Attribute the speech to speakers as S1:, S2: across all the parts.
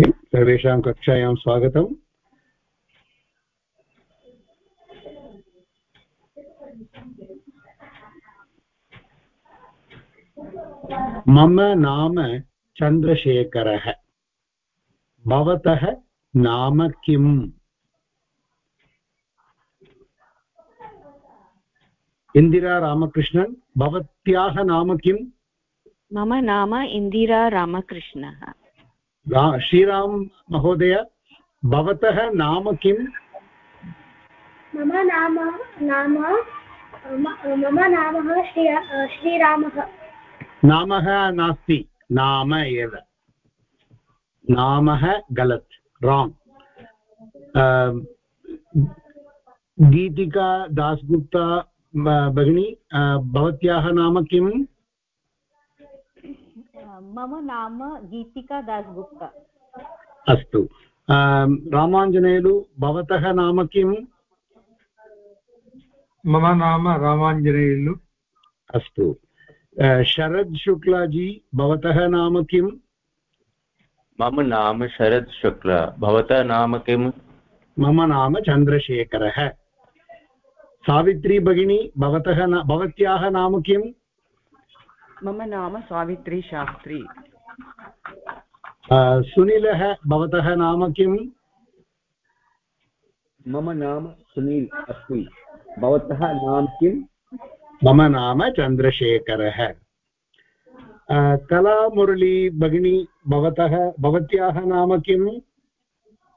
S1: सर्वेषां कक्षायां स्वागतम्। मम नाम चन्द्रशेखरः। भवतः नाम किम्? इन्दिरा रामकृष्णन् भवत्याः नाम किम्?
S2: मम नाम इन्दिरा रामकृष्णः।
S1: रा श्रीराम महोदय भवतः नाम किम्?
S3: मम नाम नाम मम नामः श्री श्रीरामः।
S1: नामः नास्ति नाम एव। नामः गलत् राङ्ग् गीतिका दासगुप्ता भगिनी भवत्याः नाम किम्?
S2: मम नाम गीतिका दासगुप्ता।
S1: अस्तु। रामाञ्जनेलु भवतः नाम किम्?
S4: मम नाम रामाञ्जनेलु
S1: अस्तु। शरद शुक्लाजी भवतः नाम किम्?
S5: मम नाम शरद शुक्ला। भवतः नाम किम्?
S1: मम नाम चन्द्रशेखरः। सावित्री भगिनी भवतः भवत्याः नाम किम्?
S6: मम नाम सावित्री शास्त्री।
S1: सुनीलः भवतः नाम किम्?
S7: मम नाम सुनील अस्ति भवतः नाम किम्?
S1: मम नाम चन्द्रशेखरः। कलामुरली भगिनी भवतः भवत्याः नाम किम्?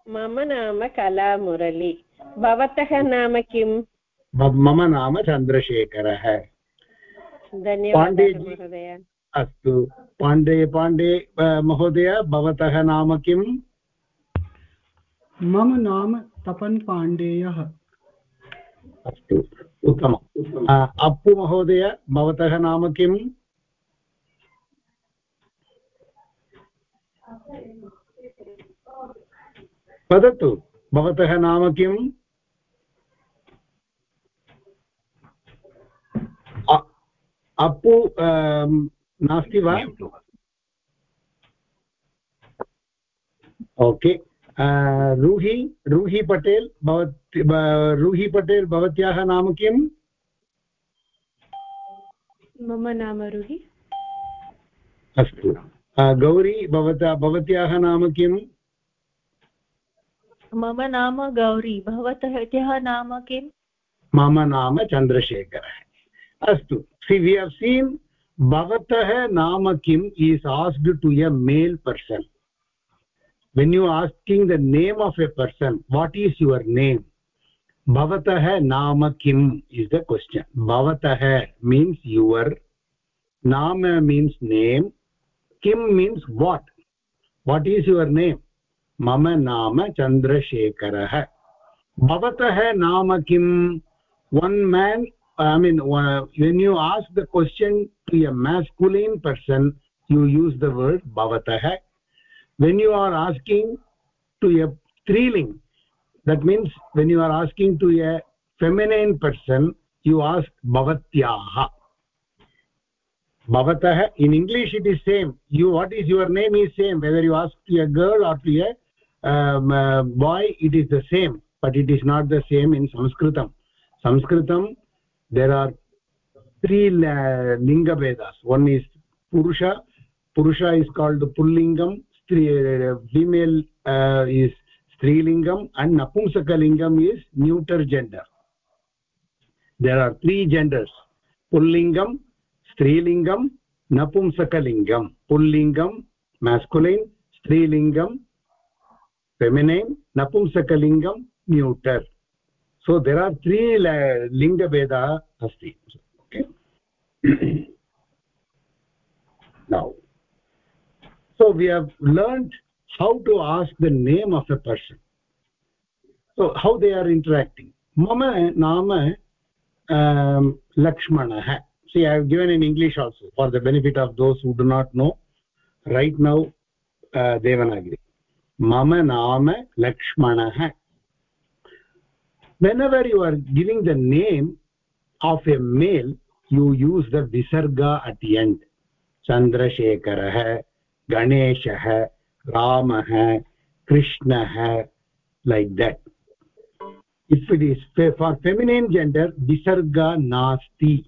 S8: मम नाम कलामुरली। भवतः नाम किम्?
S1: मम नाम चन्द्रशेखरः।
S8: धन्यवादः
S1: अस्तु। पाण्डे पाण्डे महोदय भवतः नाम किम्?
S9: मम नाम तपन् पाण्डेयः।
S1: अस्तु। उत्तमम्। अप्पु महोदय भवतः नाम किम्? वदतु भवतः नाम किम्? अप्पु नास्ति वा ओके रूहि रूहि पटेल् भवत् रूहि पटेल् भवत्याः नाम किम्
S8: मम नाम रूहि
S1: अस्तु. गौरी भवता भवत्याः नाम किम्
S10: मम नाम गौरी भवतः नाम किम्
S1: मम नाम चन्द्रशेखरः अस्तु. See we have seen bhavatah nama kim is asked to a male person when you asking the name of a person what is your name bhavatah nama kim is the question bhavatah means your nama means name kim means what what is your name mama nama chandrasekharah bhavatah nama kim one man i mean when you ask the question to a masculine person you use the word bhavatah when you are asking to a striling that means when you are asking to a feminine person you ask bhavatyah bhavatah in english it is same. You what is your name is same. Whether you ask to a girl or to a um, uh, boy it is the same. But it is not the same in sanskritam. Sanskritam there are three linga vedas. One is purusha. Purusha is called pullingam. Uh, female uh, is strilingam. And napumsakalingam is neuter gender. There are three genders. Pullingam strilingam napumsakalingam pullingam masculine. Strilingam feminine. Napumsakalingam neuter so there are three linga veda asti. Okay? Now so we have learned how to ask the name of a person. So how they are interacting. Mama nama um, lakshmanah see i have given in english also for the benefit of those who do not know. Right now uh, devanagiri. Mama nama lakshmanah whenever you are giving the name of a male you use the visarga at the end. Chandrasekharah ganeshah ramah krishnah like that. If it is for feminine gender visarga nasti.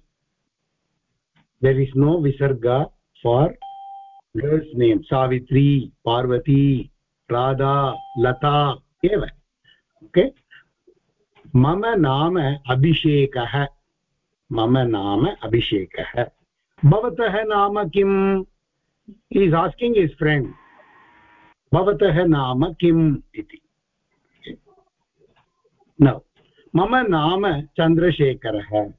S1: There is no visarga for girls name. Savitri parvati radha lata eva. Okay? मम नाम अभिषेकः। मम नाम अभिषेकः। भवतः नाम किम्? Is asking his friend भवतः नाम किम् इति। न मम नाम चन्द्रशेखरः।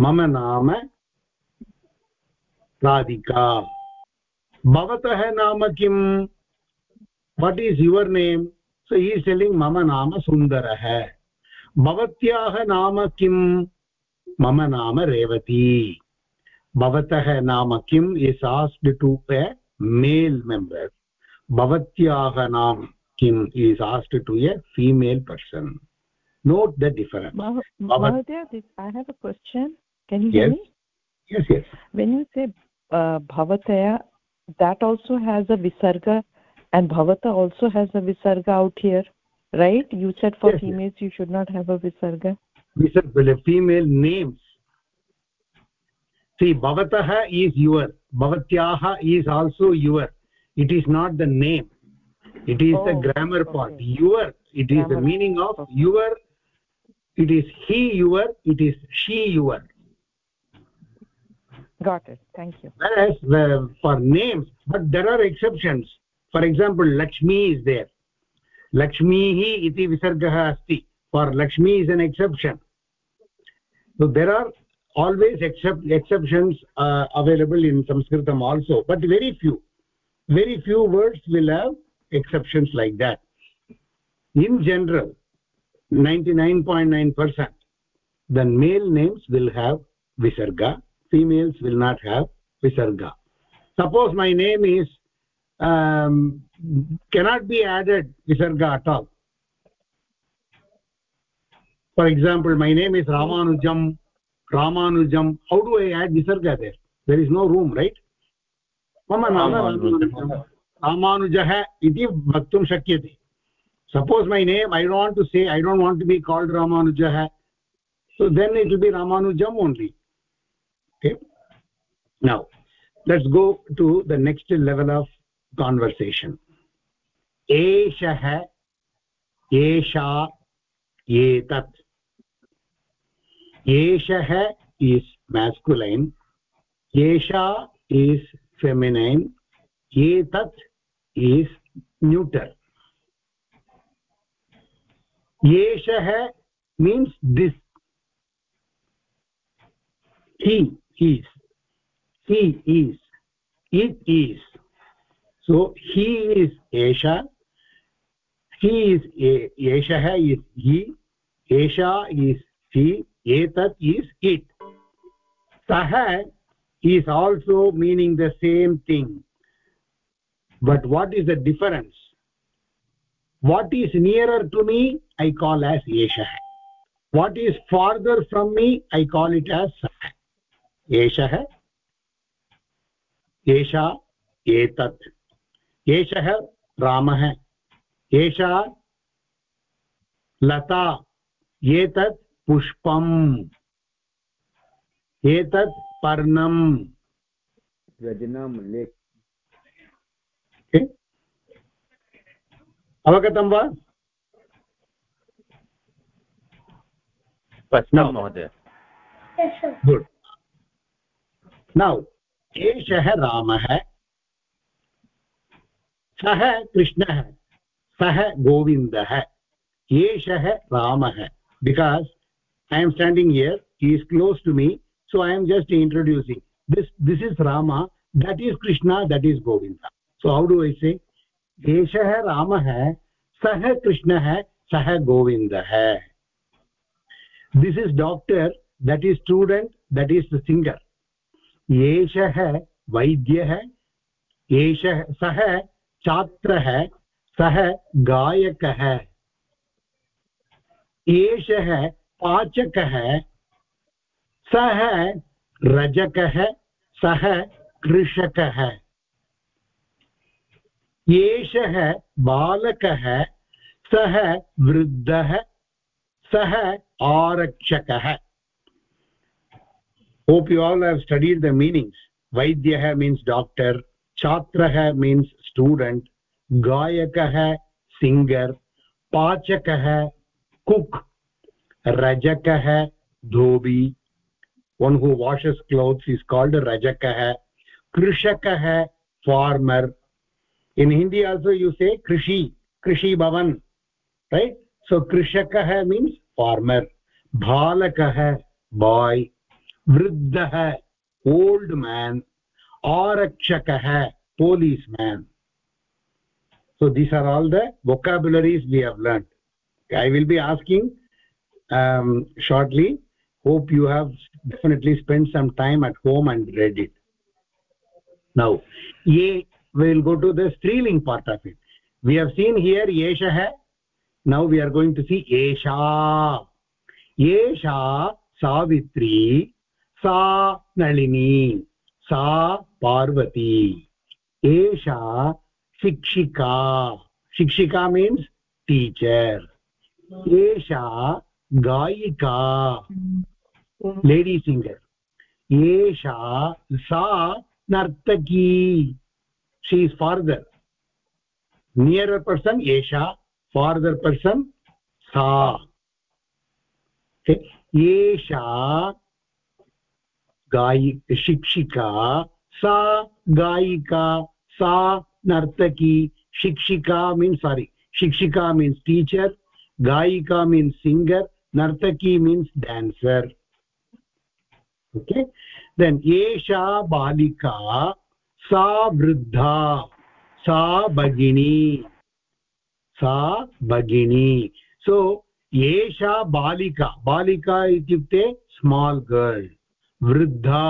S1: मम नाम राधिका। भवतः नाम किम्? What is your name so is telling मम नाम सुन्दरः। भवत्याः नाम किं मम नाम रेवती। भवतः नाम किम्? Is asked to a male member भवत्याः नाम किम्? Is asked to a female person note the difference
S10: भवतया that also has a visarga and bhavata also has a visarga out here? Right? You said for
S1: yes,
S10: females
S1: yes.
S10: you should not have a visarga.
S1: Visarga, female names. See, bhavatah is your, bhavatyaha is also your. It is not the name. It is
S10: oh,
S1: the grammar
S10: okay.
S1: part. Your, it is
S10: grammar.
S1: the meaning of
S10: okay.
S1: your it is he your it is she your
S10: got it thank you
S1: whereas the, for names but there are exceptions for example lakshmi is there लक्ष्मीः इति विसर्गः अस्ति for Lakshmi is an exception there are always exceptions available in संस्कृतम् also but very few very few words will have exceptions like that in general ninety nine point nine male names will have visarga females will not have visarga suppose my name is um, cannot be added visarga at all for example my name is ramanujam ramanujam how do i add visarga there there is no room right mama nama ramanujah iti vaktum shakyate suppose my name i don't want to say i don't want to be called ramanujah so then it will be ramanujam only okay now let's go to the next level of conversation एषः एषा एतत् एषः is masculine एषा is feminine एतत् is neuter एषः means this he is he is it is so he is esha he is eshah is he. Esha is she. Etat is it. Sah is also meaning the same thing. But what is the difference? What is nearer to me i call as eshah what is farther from me i call it as sah eshah esha etat एषः रामः एषा लता एतत्
S7: पुष्पम् एतत्
S1: पर्णम्। अवगतं वा?
S5: प्रश्नं महोदय।
S1: नौ एषः रामः सः कृष्णः सः गोविन्दः एषः रामः. Because I am standing here he is close to me so I am just introducing this this is Ram that is Krishna that is Govind so how do ऐसे एषः रामः सः कृष्णः इज़ गोविन्दः this is doctor that is student that is singer एषः वैद्यः एषः सः छात्रः सः गायकः एषः पाचकः सः रजकः सः कृषकः एषः बालकः सः वृद्धः सः आरक्षकः hope you all have studied the meanings vaidyah means doctor chatrah means student गायकः है पाचकः कुक् रजकः, धोबी वन् हू वाशस् क्लौत्स् रजक है कृषक है farmer in Hindi also you say Krishi Krishi Bhavan right so कृषक कृषकः मीन्स् फार्मर् बालकः बाय् वृद्धः ओल्ड् मेन् आरक्षकः policeman so these are all the vocabularies we have learned. I will be asking um, shortly. Hope you have definitely spent some time at home and read it. Now ye we will go to the striling part of it. We have seen here yesha hai. Now we are going to see esha esha savitri sa nalini sa parvati. Esha शिक्षिका। शिक्षिका means teacher एषा गायिका। Lady singer एषा सा नर्तकी। She is farther nearer person एषा। Farther person सा। एषा गायि शिक्षिका, सा गायिका, सा नर्तकी, शिक्षिका मीन्स् सारी शिक्षिका मीन्स् टीचर् गायिका मीन्स् सिङ्गर् नर्तकी मीन्स् डान्सर् ओके देन् एषा बालिका, सा वृद्धा, सा भगिनी सा भगिनी. सो एषा बालिका बालिका इत्युक्ते स्माल् गर्ल् वृद्धा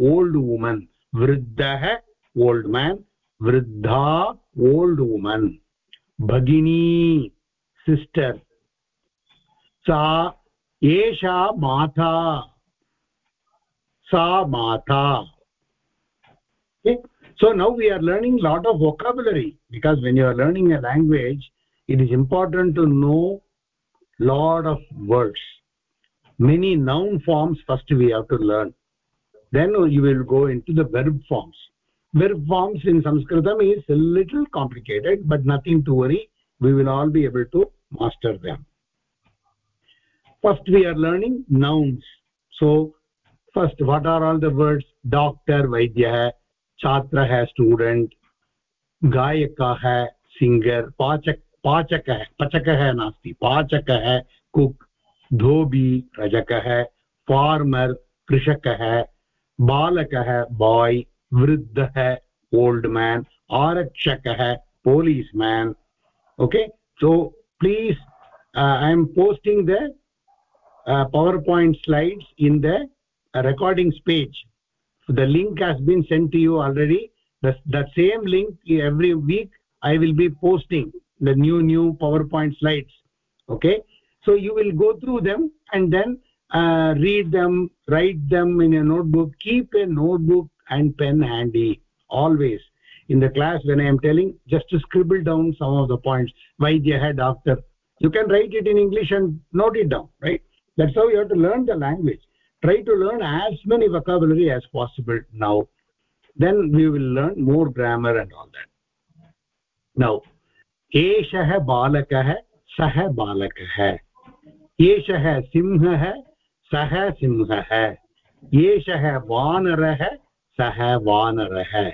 S1: ओल्ड् वुमन् वृद्धः old man वृद्धा ओल्ड् वुमन् भगिनी सिस्टर् सा एषा माता सा माता so now we are learning lot of vocabulary because when you are learning a language it is important to know lot of words many noun forms first we have to learn then you will go into the verb forms verb forms in sanskritam is a little complicated but nothing to worry we will all be able to master them first we are learning nouns so first what are all the words doctor vaidyah chhatrah student gayakah singer pachak pachakah pachakah nasti pachakah cook Dhobi रजकः farmer कृषकः बालकः boy vriddhah old man arakshakah policeman. Okay? So please uh, i am posting the uh, powerpoint slides in the uh, recordings page. The link has been sent to you already. The, the same link every week i will be posting the new new powerpoint slides. Okay? So you will go through them and then uh, read them write them in a notebook. Keep a notebook and pen handy always in the class when i am telling just to scribble down some of the points vaidya doctor you can write it in english and note it down right that's how you have to learn the language try to learn as many vocabulary as possible now then we will learn more grammar and all that now एषः बालकः सः बालकः एषः सिंहः सः सिंहः एषः वानरः सः वानरः।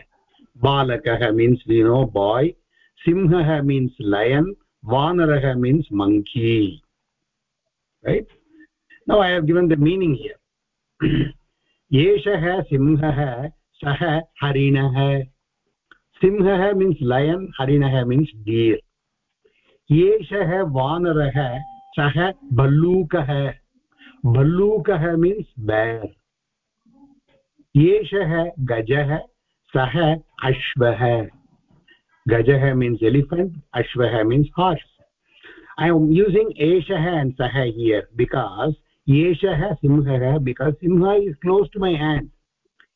S1: बालकः मीन्स् वि नो बाय् सिंहः मीन्स् लयन् वानरः means monkey right now I have given the meaning here एषः सिंहः, सः, हरिणः। सिंहः मीन्स् लयन् हरिणः मीन्स् डीर् एषः वानरः, सः भल्लूकः भल्लूकः एषः गजः सः अश्वः गजः means elephant अश्वः means horse I am using एषः अण्ड् सः हियर् बिकास् एषः सिंहः because simha is close to my hand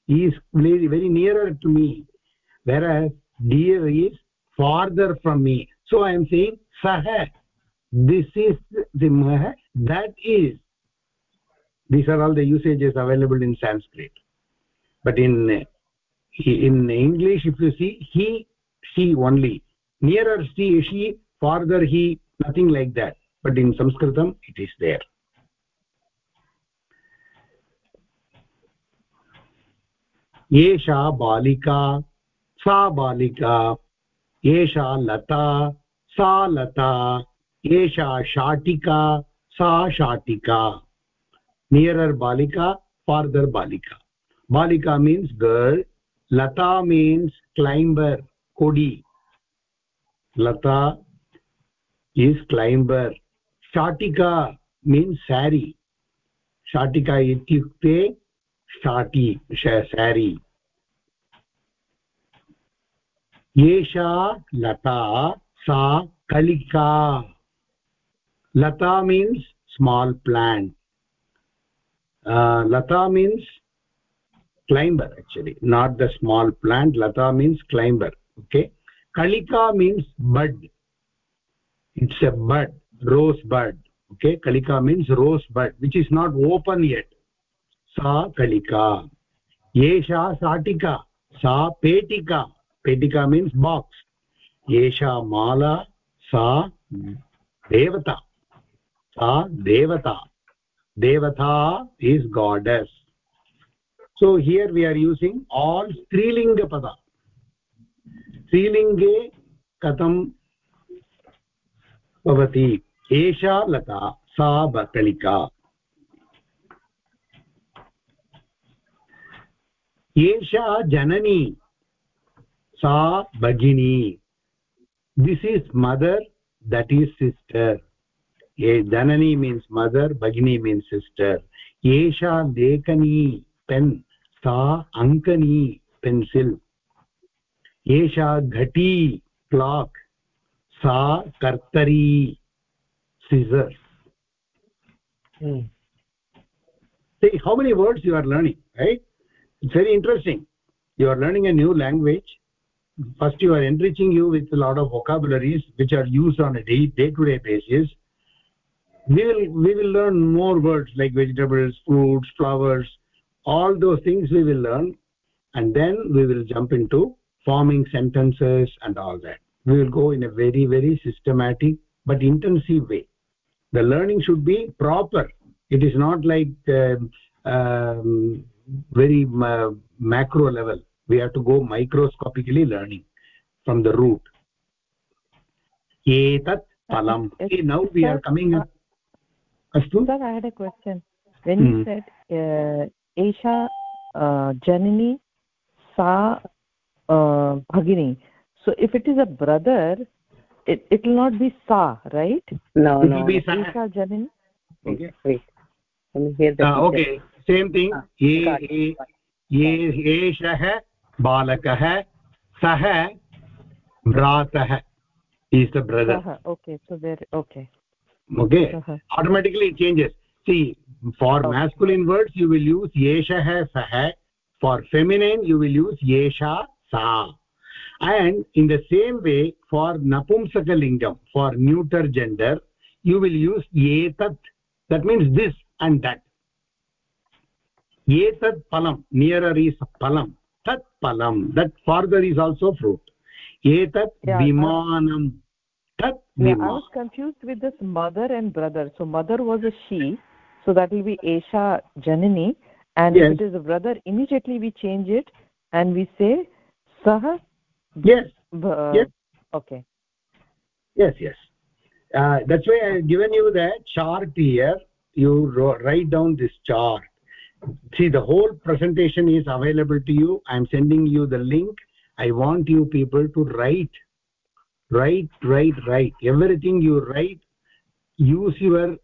S1: very very nearer to me whereas deer is farther from me so i am saying sah this is mah that is these are all the usages available in sanskrit but in in english if you see he she only nearer she she farther he nothing like that but in sanskritam it is there एषा बालिका सा बालिका एषा लता सा लता एषा शाटिका सा शाटिका नियरर् बालिका फार्दर् बालिका balika means girl lata means climber kodi lata is climber shatika means sari shatika ityukte shati sari एषा लता सा kalika lata means small plant uh, lata means climber actually not the small plant lata means climber okay kalika means bud it's a bud rose bud okay kalika means rose bud which is not open yet sa kalika yesha satika sa petika petika means box yesha mala sa devata sa devata devata is goddess so here we are using all strilinga pada strilinge katam bhavati esha lata sa bakalika esha janani sa bhagini this is mother that is sister a janani means mother bhagini means sister esha lekani pen सा अङ्कनी pencil एषा घटी clock सा कर्तरी scissors hmm. see how many words you are learning right it's very interesting you are learning a new language first you are enriching you with a lot of vocabularies which are used on a day day to day basis we will we will learn more words like vegetables fruits flowers all those things we will learn and then we will jump into forming sentences and all that. We will go in a very very systematic but intensive way. The learning should be proper. It is not like uh, um, very uh, macro level. We have to go microscopically learning from the root. Etat palam okay now we are coming
S10: uh, astu? sir i had a question. When you hmm. said uh, एषा जननी सा भगिनी। So if it is a brother it will not be
S1: सा
S10: right एषा
S1: जननी okay same thing बालकः सः भ्रातः okay automatically changes see for okay. masculine words you will use yeshah sah for feminine you will use yesha sa and in the same way for napumsakalingam for neuter gender you will use etat that means this and that. Etat palam nearer is palam. Tat palam. That further is also fruit. Etat yeah, vimanam. Tat
S10: yeah, i was confused with this mother and brother. So mother was a she so that will be esha janani. And yes. if it is a brother immediately we change it and we say sah
S1: yes.
S10: Uh,
S1: yes.
S10: okay.
S1: Yes yes. Uh, that's why i have given you the chart here. You write down this chart. See the whole presentation is available to you. I am sending you the link. I want you people to write write write write. Everything you write use your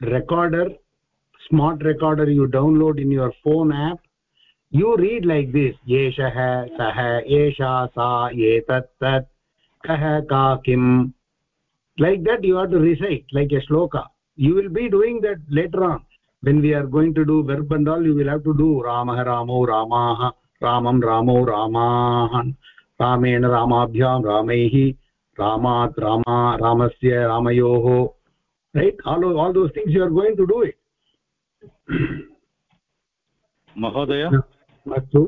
S1: recorder smart recorder you download in your phone app you read like this yeshah sah esha sa etat tat kah ka kim like that you have to recite like a shloka you will be doing that later on when we are going to do verb and all you will have to do ramah ramo ramah ramam ramo ramah रामेण रामाभ्यां रामैः रामात् रामा रामस्य रामयोः right all all those things you are going to do it
S11: mahodaya
S1: astu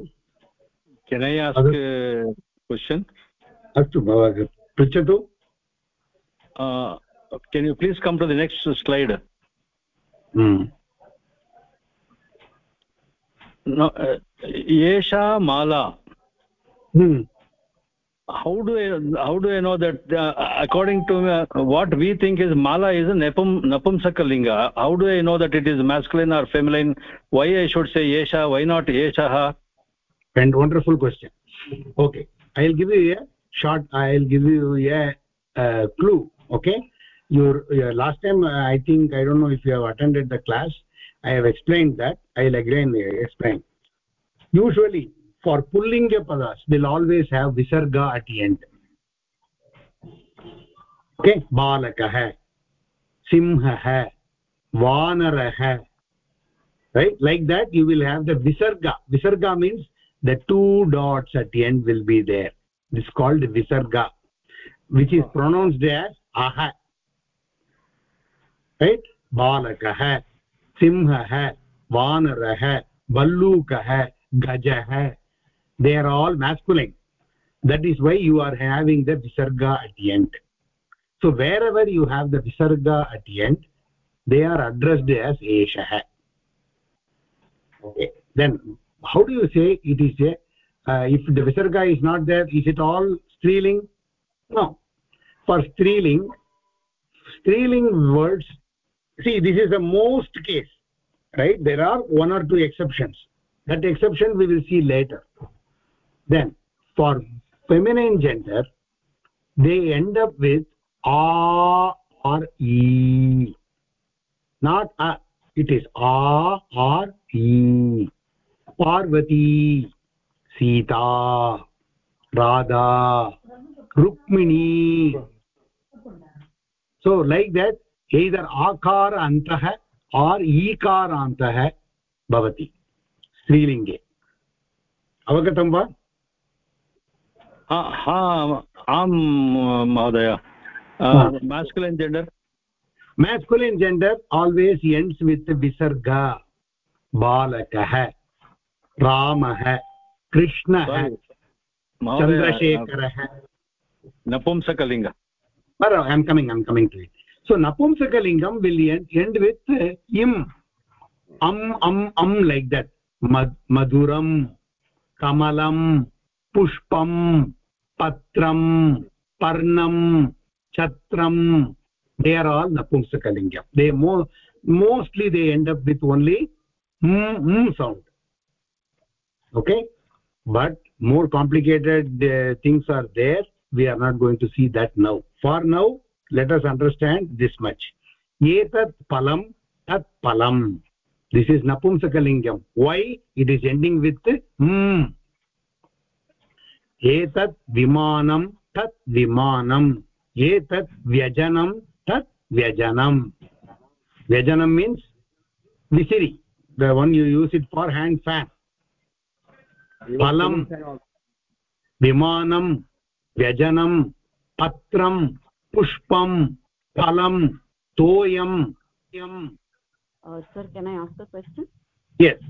S11: can i ask a question
S1: astu pृच्छतु
S11: uh, can you please come to the next slide
S1: hmm
S11: how do i how do i know that uh, according to uh, what we think is mala is a napum napumsakalinga how do i know that it is masculine or feminine? Why i should say yesha? Why not yeshah
S1: and wonderful question. Okay. I'll give you a short i'll give you a uh, clue okay? Your, your last time uh, i think i don't know if you have attended the class. I have explained that. I'll again explain. Usually for pullinga padas will always have visarga at the end okay balakah simhah vanarah right like that you will have the visarga visarga means the two dots at the end will be there this is called visarga which is pronounced as aha right balakah simhah vanarah ballukah gajah they are all masculine. That is why you are having the visarga at the end. So wherever you have the visarga at the end they are addressed as eshah okay. Then how do you say it is a uh, if the visarga is not there is it all striling? No. For striling striling words see this is the most case right? There are one or two exceptions. That exception we will see later then for feminine gender they end up with a or e not a it is a or e parvati sita radha rukmini so like that either akara antah or ikara antah bhavati स्त्रीलिङ्गे अवगतं वा
S11: आं महोदय masculine gender
S1: masculine gender always ends with visarga balakah ramah krishnah chandrasekharah
S11: napumsakalinga
S1: but i am coming i am coming to it so napumsakalingam will end, end with im am am am like that मधुरं कमलं पुष्पम् पत्रम् पर्णम् छत्रम् दे are all नपुंसकलिङ्गम् they mo mostly they end up with only sound okay but more complicated things are there we are not going to see that now for now let us understand this much एतत् फलं तत् फलम् this is नपुंसकलिङ्गम् why it is ending with एतत् विमानं तत् विमानम्। एतत् व्यजनं तत् व्यजनम्। व्यजनं means विसिरि। The one you use it for hand fan
S2: फलं विमानं व्यजनं पत्रं पुष्पं फलं तोयं
S1: yes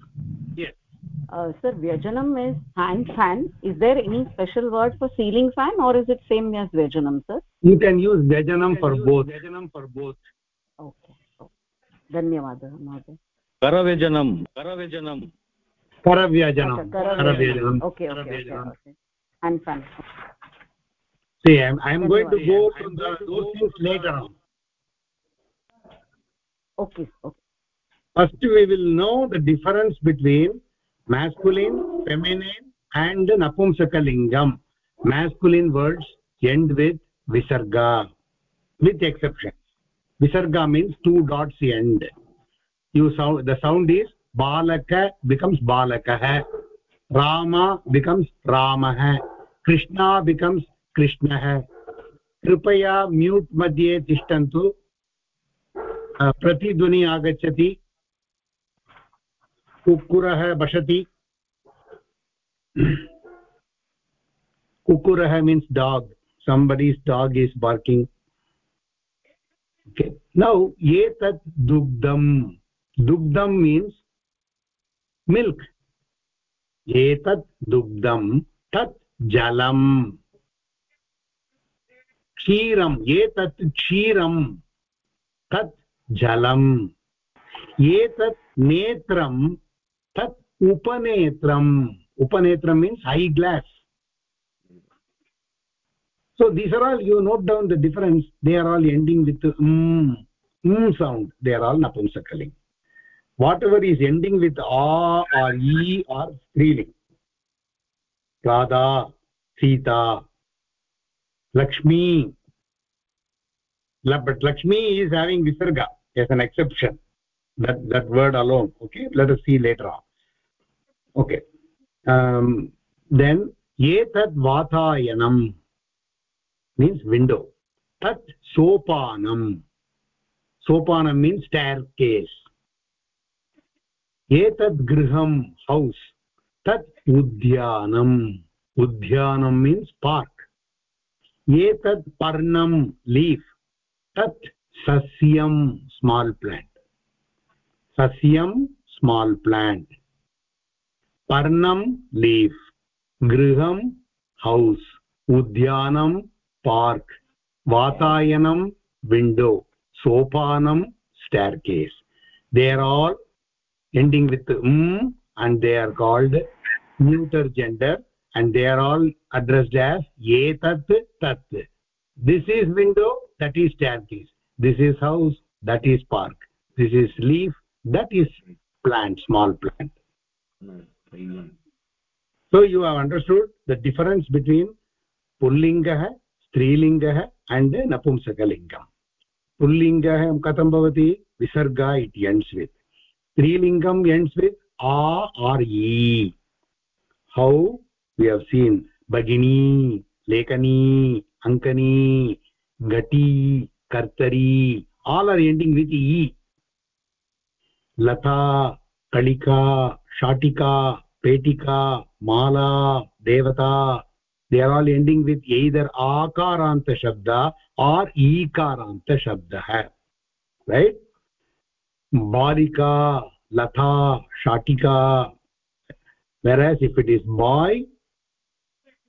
S2: uh, sir vyajanam is hand fan is there any special word for ceiling fan or is it same as vyajanam sir
S1: you can use vyajanam for both vyajanam for both
S2: okay धन्यवादः महोदय
S11: करव्यजनं करव्यजनं
S1: करव्यजनं करव्यजनं
S2: okay okay okay hand fan
S1: see i'm i'm going to go to the, those things later on
S2: okay okay
S1: first we will know the difference between masculine feminine and नपुंसकलिङ्गम् masculine words end with visarga with exception visarga means two dots and you sound the sound is balaka becomes बालकः Rama becomes रामः Krishna becomes कृष्णः कृपया mute मध्ये तिष्ठन्तु प्रतिध्वनि आगच्छति कुक्कुरः वसति कुक्कुरः means dog somebody's dog is barking now एतत् दुग्धं दुग्धं मीन्स् मिल्क् एतत् दुग्धं तत् जलम्। क्षीरम्। एतत् क्षीरं तत् जलम्। एतत् नेत्रं upanetram upanetram means eye glass. So these are all you note down the difference. They are all ending with mm mm sound. They are all napumsakaling whatever is ending with a or e or striling radha sita lakshmi. But lakshmi is having visarga as an exception. That that word alone okay? Let us see later on okay then एतद् वातायनम् means window तत् सोपानम् सोपानम् means टैर् case एतद् गृहम् house तत् उद्यानम् उद्यानम् means park एतत् पर्णम् लीफ् तत् सस्यम् small plant सस्यम् small plant parnam leaf. Griham house. Udyanam park. Vatayanam window. Sopanam staircase. They are all ending with m, and they are called neuter gender and they are all addressed as ye etat tat. This is window that is staircase. This is house that is park. This is leaf that is plant small plant. Hmm. So you have understood the difference between pullingah strilingah and napumsakalingam pullingah katham bhavati visarga it ends with strilingam ends with a or e how we have seen bagini lekani ankani gati kartari all are ending with e lata kalika shatika petika mala devata they are all ending with either akaranta shabda or ikaranta shabda right balika latha shatika whereas if it is boy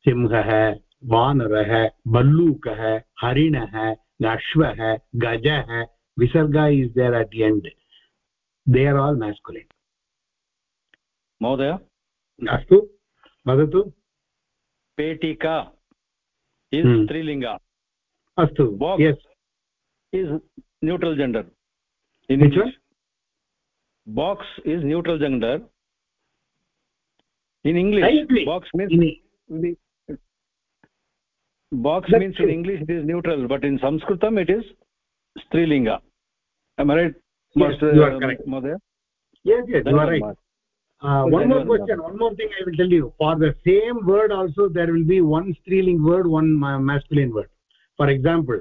S1: simha hai वानरः बल्लूकः हरिणः अश्वः गजः visarga is there at the end they are all masculine
S11: महोदय
S1: अस्तु वदतु
S11: पेटिका is स्त्रीलिङ्ग
S1: अस्तु
S11: yes is neutral gender in English box is neutral gender in english box means in, box That's means true. in english it is neutral but in sanskritam it is strilinga am i right
S1: yes, master you are correct Madhya? yes yes you are right uh, one more question one more thing i will tell you for the same word also there will be one striling word one masculine word for example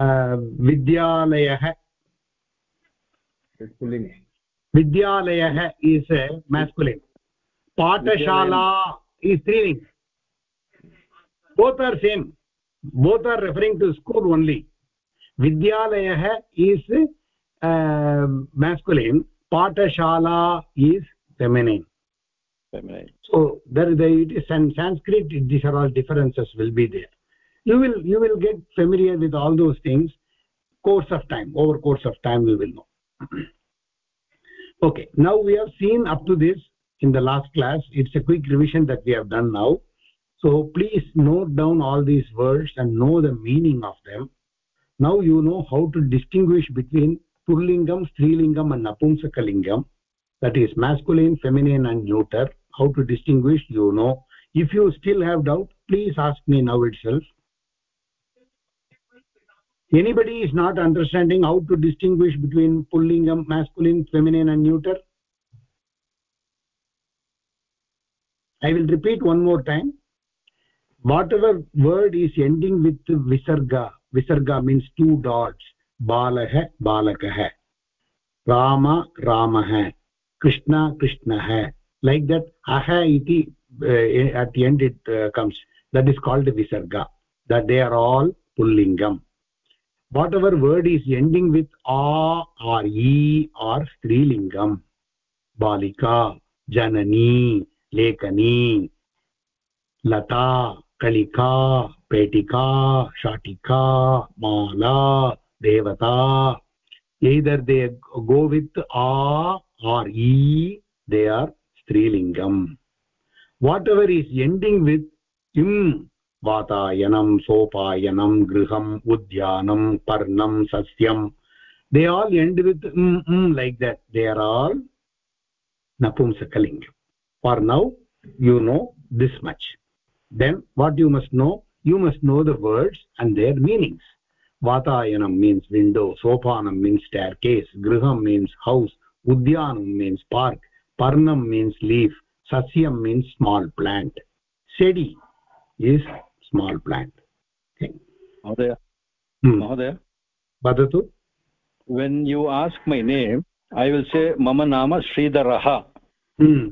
S1: uh, vidyalayah vidyalayah is a masculine patashala is striling both are same both are referring to school only vidyalayah is uh, masculine patashala is feminine.
S11: Feminine.
S1: So there the it is in sanskrit these are all differences will be there. You will you will get familiar with all those things course of time over course of time we will know. Okay now we have seen up to this in the last class. It's a quick revision that we have done now. So please note down all these words and know the meaning of them. Now you know how to distinguish between pullingam strilingam and napumsakalingam that is masculine feminine and neuter how to distinguish you know. If you still have doubt please ask me now itself. Anybody is not understanding how to distinguish between pullingam masculine feminine and neuter? I will repeat one more time. Whatever word is ending with visarga visarga means two dots. Balah balakah. Rama ramah krishna krishnah like that aha iti uh, at the end it uh, comes that is called visarga that they are all pullingam whatever word is ending with a or e or strilingam balika janani lekani lata kalika petika shatika mala devata either they go with a or e they are strilingam whatever is ending with im vatayanam sopayanam griham udyanam parnam sasyam they all end with m, m like that. They are all napumsakalingam. For now you know this much. Then what you must know you must know the words and their meanings. Vatayanam means window sopanam means staircase griham means house udyanam means park parnam means leaf sasyam means small plant sedi is small plant okay
S11: mahodaya
S1: hmm.
S11: mahodaya
S1: vadatu
S11: when you ask my name i will say mama nama sridharah
S1: hmm.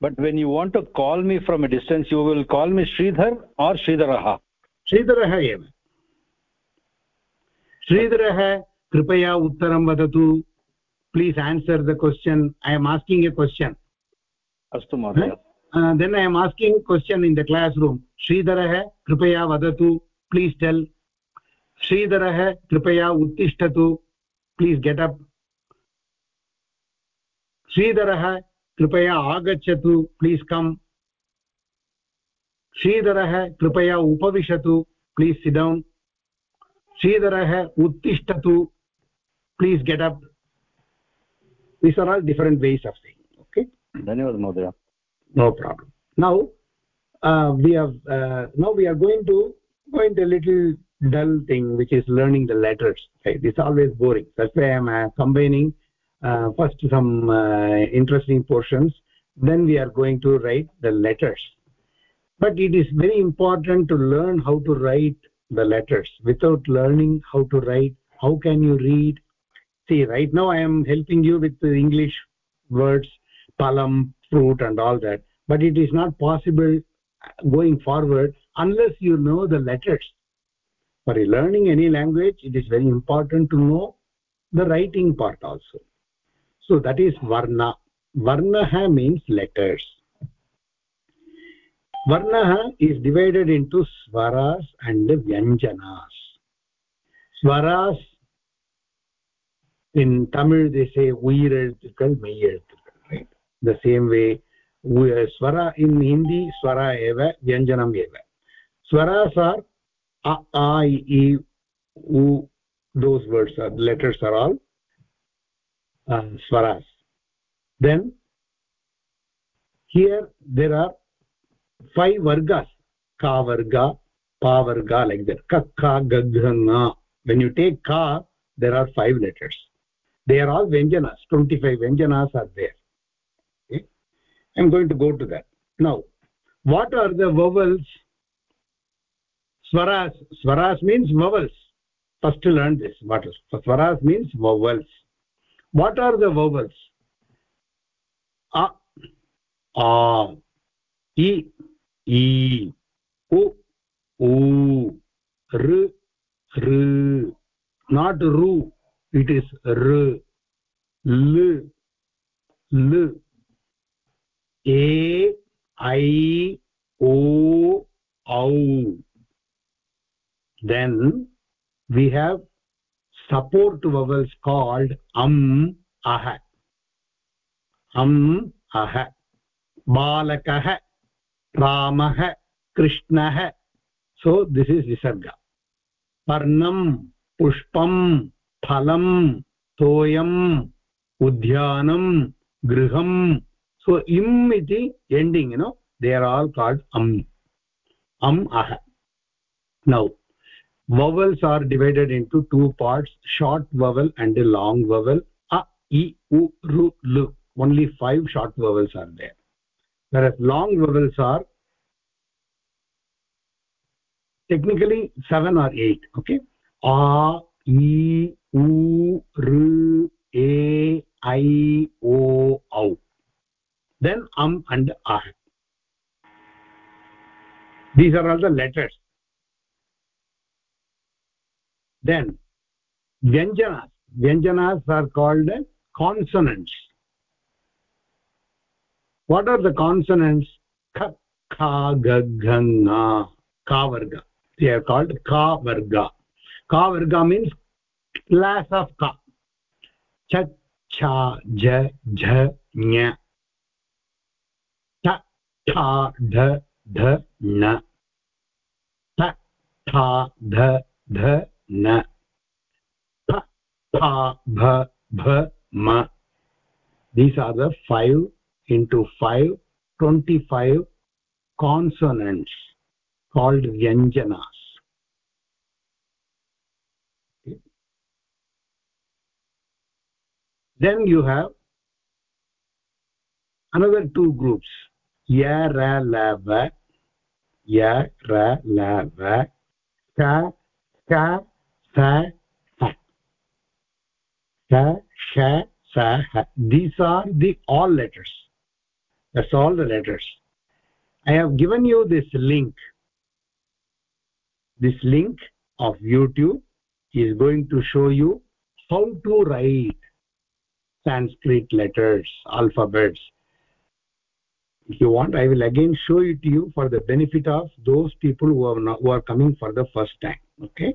S11: but when you want to call me from a distance you will call me sridhar or sridharah
S1: श्रीधरः एव श्रीधरः कृपया उत्तरं वदतु please answer the question I am asking a question
S11: अस्तु महोदय।
S1: Then I am asking question in the classroom श्रीधरः कृपया वदतु प्लीस् टेल् श्रीधरः कृपया उत्तिष्ठतु प्लीस् गेट् अप् श्रीधरः कृपया आगच्छतु प्लीस् कम् श्रीधरः कृपया उपविशतु प्लीस् सिडौन् श्रीधरः उत्तिष्ठतु please get up these are all different ways of saying okay?
S11: Dhanyawad mohdaya
S1: no problem. Now uh, we have uh, now we are going to go into a little dull thing which is learning the letters it's always boring. That's why i'm uh, combining uh, first some uh, interesting portions then we are going to write the letters. But it is very important to learn how to write the letters. Without learning how to write how can you read? See right now i am helping you with the english words palam fruit and all that. But it is not possible going forward unless you know the letters. For learning any language it is very important to know the writing part also. So that is varna. Varna means letters. Varna is divided into swaras and vyanjanas. Swaras in tamil they say uyirazhukkal meyyazhukkal right? The same way we uh, swara in hindi swara eva vyanjanam eva. Swaras are a i e u those words are letters are all uh, swaras. Then here there are five vargas ka varga pa varga like that. Ka ka gagha na when you take ka there are five letters they are all vyanjanas 25 vyanjanas are there. Okay? i'm going to go to that. Now what are the vowels? Swaras. Swaras means vowels. First to learn this. What is swaras means vowels. What are the vowels? A a e e u u r r not ru it is r l l a i o au then we have support vowels called am ah am ah balakah ramah krishnah so this is visarga parnam pushpam phalam toyam udyanam griham so im iti ending you know they are all called am am ah now vowels are divided into two parts short vowel and a long vowel a i u ru lu only five short vowels are there whereas long vowels are technically seven or eight okay a i u r a i o then am and ah these are all the letters. Then vyanjanas. Vyanjanas are called consonants. What are the consonants? Kha ga gha nga ka varga. They are called ka varga का वर्ग mean class of का। छ छ, झ झ, ञ। ठ ढ न। The five into five twenty five consonants called व्यञ्जनास् then you have another two groups. Ya ra la va. Ya ra la va. Ka ka sa ha ka sha sa ha. These are the all letters. That's all the letters. I have given you this link. This link of youtube is going to show you how to write sanskrit letters alphabets. If you want i will again show it to you for the benefit of those people who are not, who are coming for the first time okay?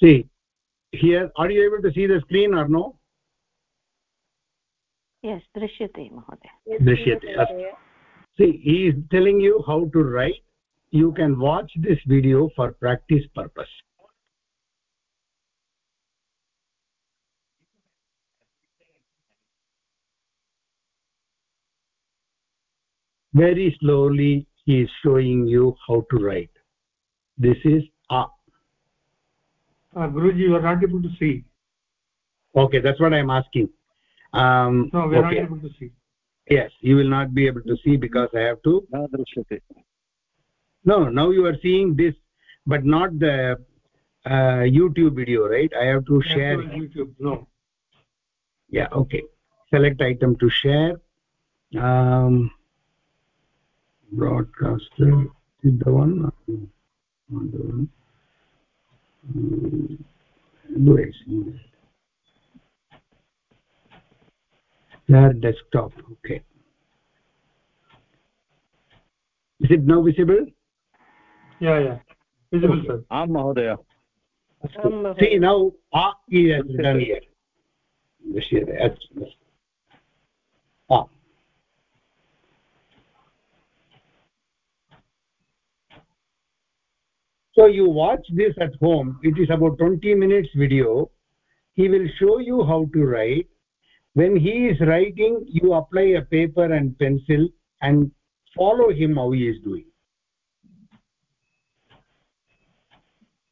S1: See here are you able to see the screen or no?
S2: Yes drishyate mahoday
S1: drishyate see he is telling you how to write. You can watch this video for practice purpose. Very slowly he is showing you how to write. This is a
S4: uh, guruji you are not able to see
S1: okay that's what i am asking. Um
S4: no we are
S1: okay.
S4: not able to see.
S1: Yes you will not be able to see because i have to. No now you are seeing this but not the uh, youtube video right? I have to share
S4: Yes, youtube no.
S1: Yeah okay. Select item to share. Um broadcaster is the one? Not the one duration share desktop okay. Is it now visible?
S4: Yeah yeah. Visible
S1: okay.
S4: sir.
S11: Am mahodaya
S1: see now ah, a is done here this year so you watch this at home. It is about 20 minutes video. He will show you how to write. When he is writing you apply a paper and pencil and follow him how he is doing.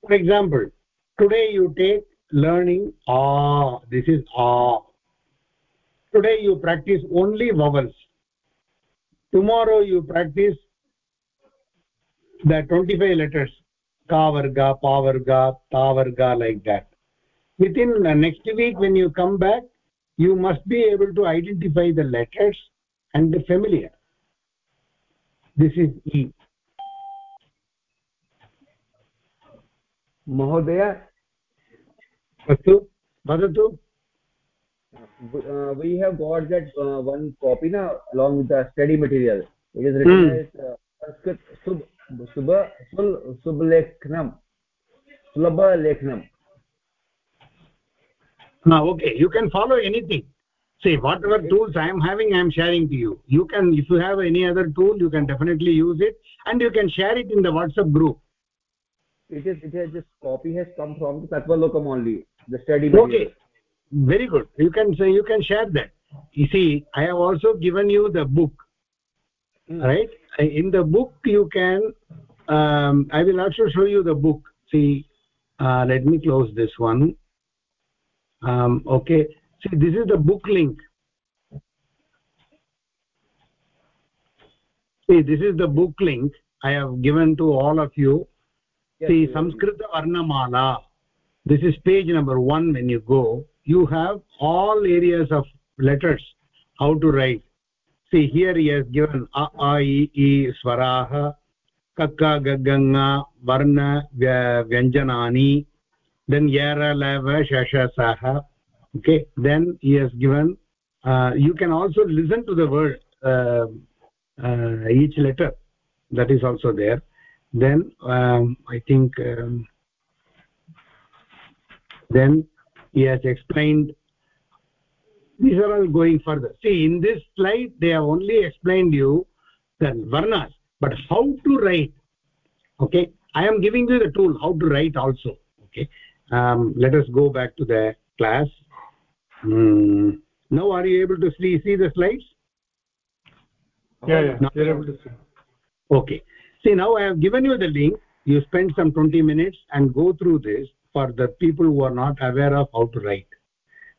S1: For example today you take learning ah this is ah today you practice only vowels. Tomorrow you practice the 25 letters ka varga pa varga ta varga like that within the next week when you come back you must be able to identify the letters and the familiar this is e
S7: महोदय
S1: अस्तु वदतु
S7: uh, we have got that uh, one copy now along with the study material it is written
S1: Hmm.
S7: as uh, sanskrit sub sul sublekhnam. Sulabha lekhnam
S1: now okay you can follow anything. See whatever tools i am having i am sharing to you. You can if you have any other tool you can definitely use it and you can share it in the whatsapp group.
S7: It is it has just copy has come from the tatvalokam only the study material.
S1: Okay very good. You can say you can share that. You see i have also given you the book
S7: Hmm.
S1: right in the book you can um, i will also show you the book. See uh, let me close this one. Um, okay. See this is the book link. See this is the book link i have given to all of you. Yes, see sanskrit varnamala this is page number 1 when you go. You have all areas of letters how to write see here he has given a a e e swarah kakka gaganga varna vyanjanani then yara lava shashasah okay then he has given uh, you can also listen to the word uh, uh, each letter that is also there. Then um, i think um, then he has explained these are all going further. See in this slide they have only explained you the varnas but how to write okay? I am giving you the tool how to write also okay? Um, let us go back to the class. Mm. now are you able to see, see the slides?
S4: Yeah yeah now, you're able to see.
S1: Okay. See now i have given you the link. You spend some 20 minutes and go through this for the people who are not aware of how to write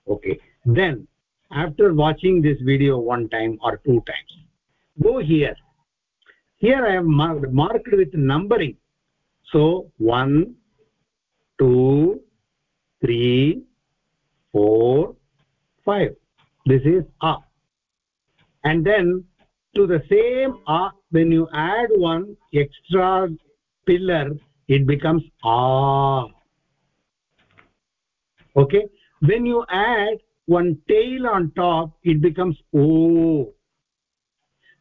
S1: okay? Then after watching this video one time or two times. Go here. Here i have marked, marked with numbering. So one two three four five. This is a. And then to the same a when you add one extra pillar it becomes a. Okay? When you add one tail on top it becomes o.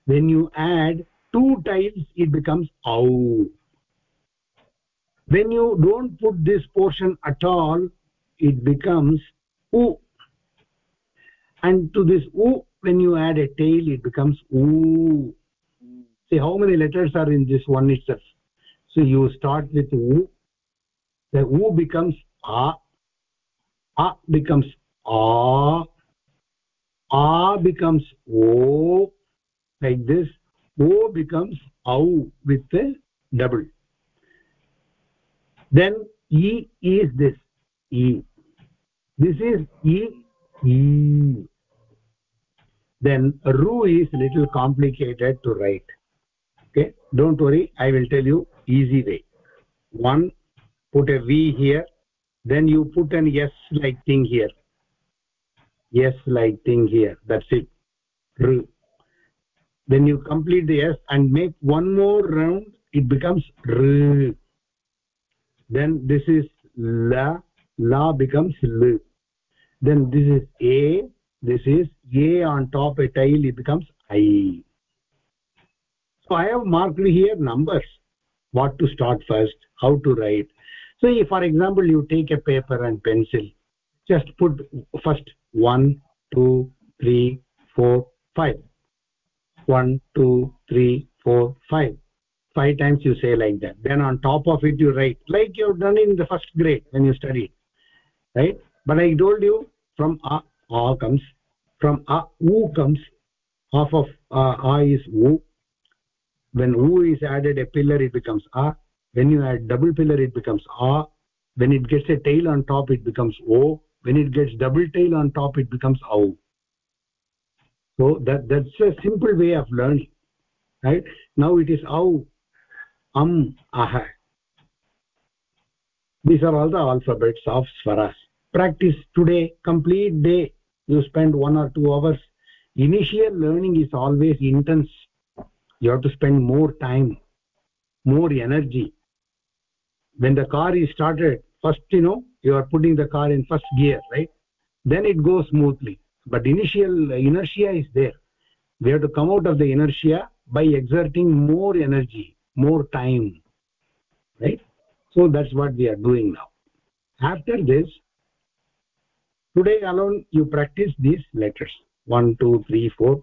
S1: When you add two tails it becomes ow when you don't put this portion at all it becomes u and to this u when you add a tail it becomes oo see how many letters are in this one itself? So you start with u the u becomes a. A becomes a a becomes o like this. O becomes au with the double. Then e is this. E. This is e e. Then ru is little complicated to write. Okay? Don't worry i will tell you easy way. One put a v here. Then you put an s like thing here yes like thing here. That's it. R when you complete the s and make one more round it becomes r. Then this is la la becomes l. Then this is a this is a on top a tail it becomes i. So i have marked here numbers what to start first how to write. So if for example you take a paper and pencil just put first one two three four five. One two three four five. Five times you say like that. Then on top of it you write like you've done in the first grade when you studied right? But i told you from a a comes from a u comes half of uh, a is u. When u is added a pillar it becomes a. When you add double pillar it becomes a. When it gets a tail on top it becomes o when it gets double tail on top it becomes ow so that that's a simple way of learning right? Now it is ow am aha. These are all the alphabets of swaras. Practice today complete day. You spend one or two hours. Initial learning is always intense. You have to spend more time more energy. When the car is started first you know you are putting the car in first gear right? Then it goes smoothly. But initial inertia is there. We have to come out of the inertia by exerting more energy more time right? So that's what we are doing now. After this today alone you practice these letters. One two three four.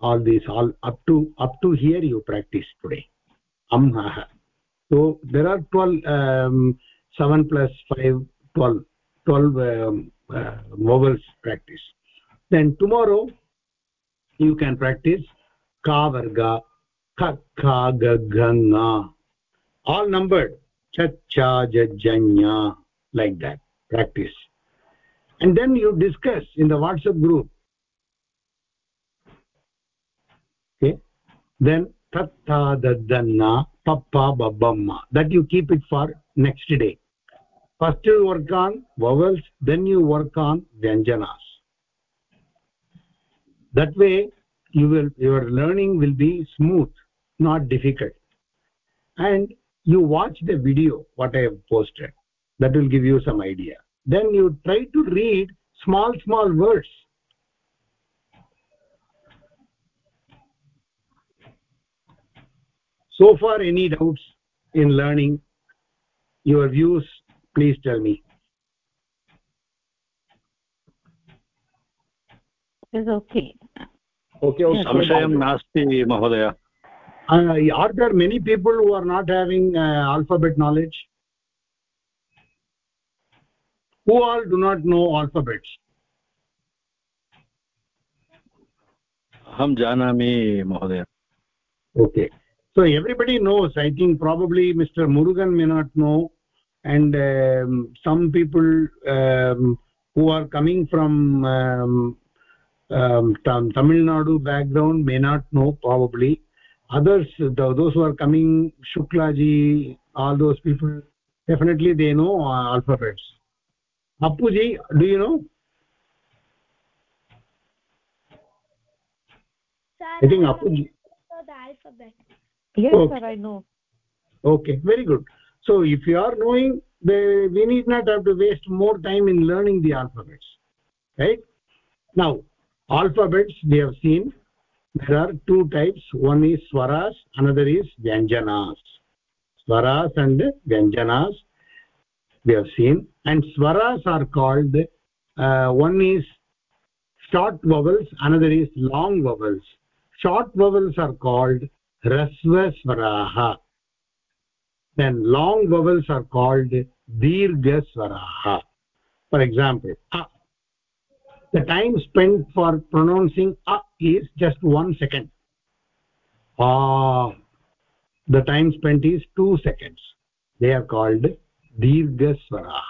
S1: All these all up to up to here you practice today. Am so there are 12 um, 7 plus 5 12 12 um, uh, vowels practice. Then tomorrow you can practice ka varga ka all numbered. Cha cha jajanya like that. Practice. And then you discuss in the whatsapp group. Okay? Then tatta daddanna pappa babbamma that you keep it for next day first you work on vowels then you work on vyanjanas. That way you will your learning will be smooth not difficult. And you watch the video what i have posted. That will give you some idea. Then you try to read small small words. So far any doubts in learning? Your views please tell me.
S2: Is okay.
S7: Okay okay.
S11: Samshayam nasti mahodaya.
S1: Uh, are there many people who are not having uh, alphabet knowledge? Who all do not know alphabets?
S11: Aham janami mahodaya.
S1: Okay. So everybody knows. I think probably mr murugan may not know and um, some people um, who are coming from um, um, tamil nadu background may not know probably. Others the, those who are coming shuklaji all those people definitely they know uh, alphabets. Appuji do you know?
S3: Sir,
S1: i think
S3: I
S1: appuji.
S3: the alphabet.
S10: yes
S1: Okay.
S10: sir i know.
S1: Okay very good so if you are knowing the we need not have to waste more time in learning the alphabets right? Now alphabets we have seen there are two types. One is swaras another is vyanjanas. Swaras and vyanjanas we have seen. And swaras are called uh, one is short vowels another is long vowels. Short vowels are called rasva swaraha then long vowels are called dirgha swaraha for example a. The time spent for pronouncing a is just 1 second. Ah the time spent is 2 seconds. They are called dirgha swara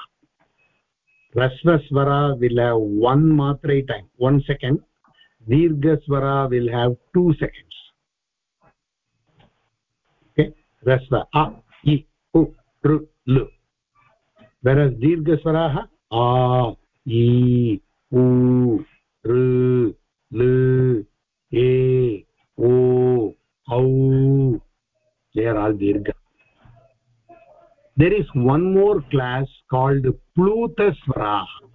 S1: rasva swara will have one matra time 1 second. Dirgha swara will have 2 seconds. Okay? Rasva a l whereas dirgha swaraha a i u r l e o au they are all dirgha there is one more class called pluta swaraha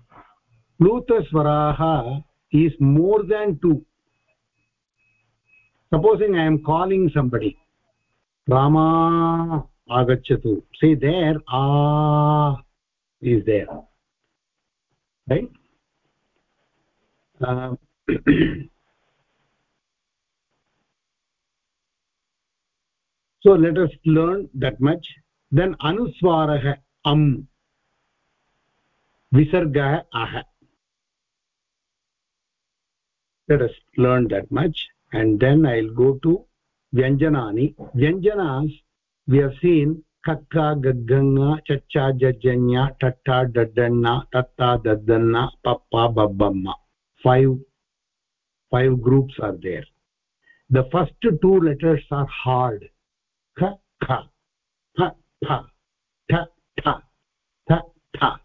S1: pluta swaraha is more than two supposing i am calling somebody rama agachatu see there ah is there right uh, so let us learn that much then anuswarah am visargah ah let us learn that much and then i'll go to vyanjanani vyanjanas we have seen kakka gagganga chacha jajjanya tatta daddanna tatta daddanna pappa babbamma. Five five groups are there. The first two letters are hard. Kha kha pha pha tha tha tha tha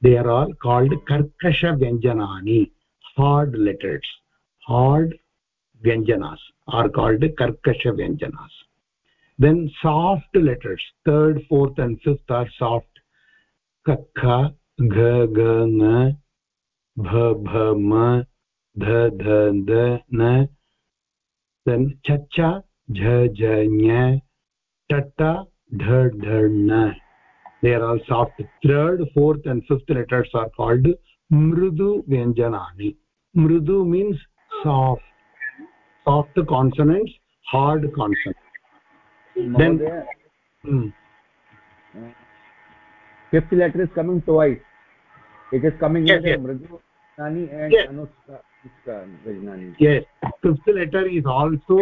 S1: they are all called karkasha vyanjanani. Hard letters. Hard vyanjanas are called karkasha vyanjanas then soft letters third fourth and fifth are soft kakha gha ga na bha bha ma dha dha da na then cha cha jha jha nya tatta dha dha na they are all soft third fourth and fifth letters are called mrudu vyanjanani mrudu means soft soft consonants hard consonants then hmm,
S7: fifth letter is coming twice it is coming
S1: Yes,
S7: the
S1: yes.
S7: mridu nani and
S1: Yes.
S7: anuska anuska vajnani
S1: yes fifth letter is also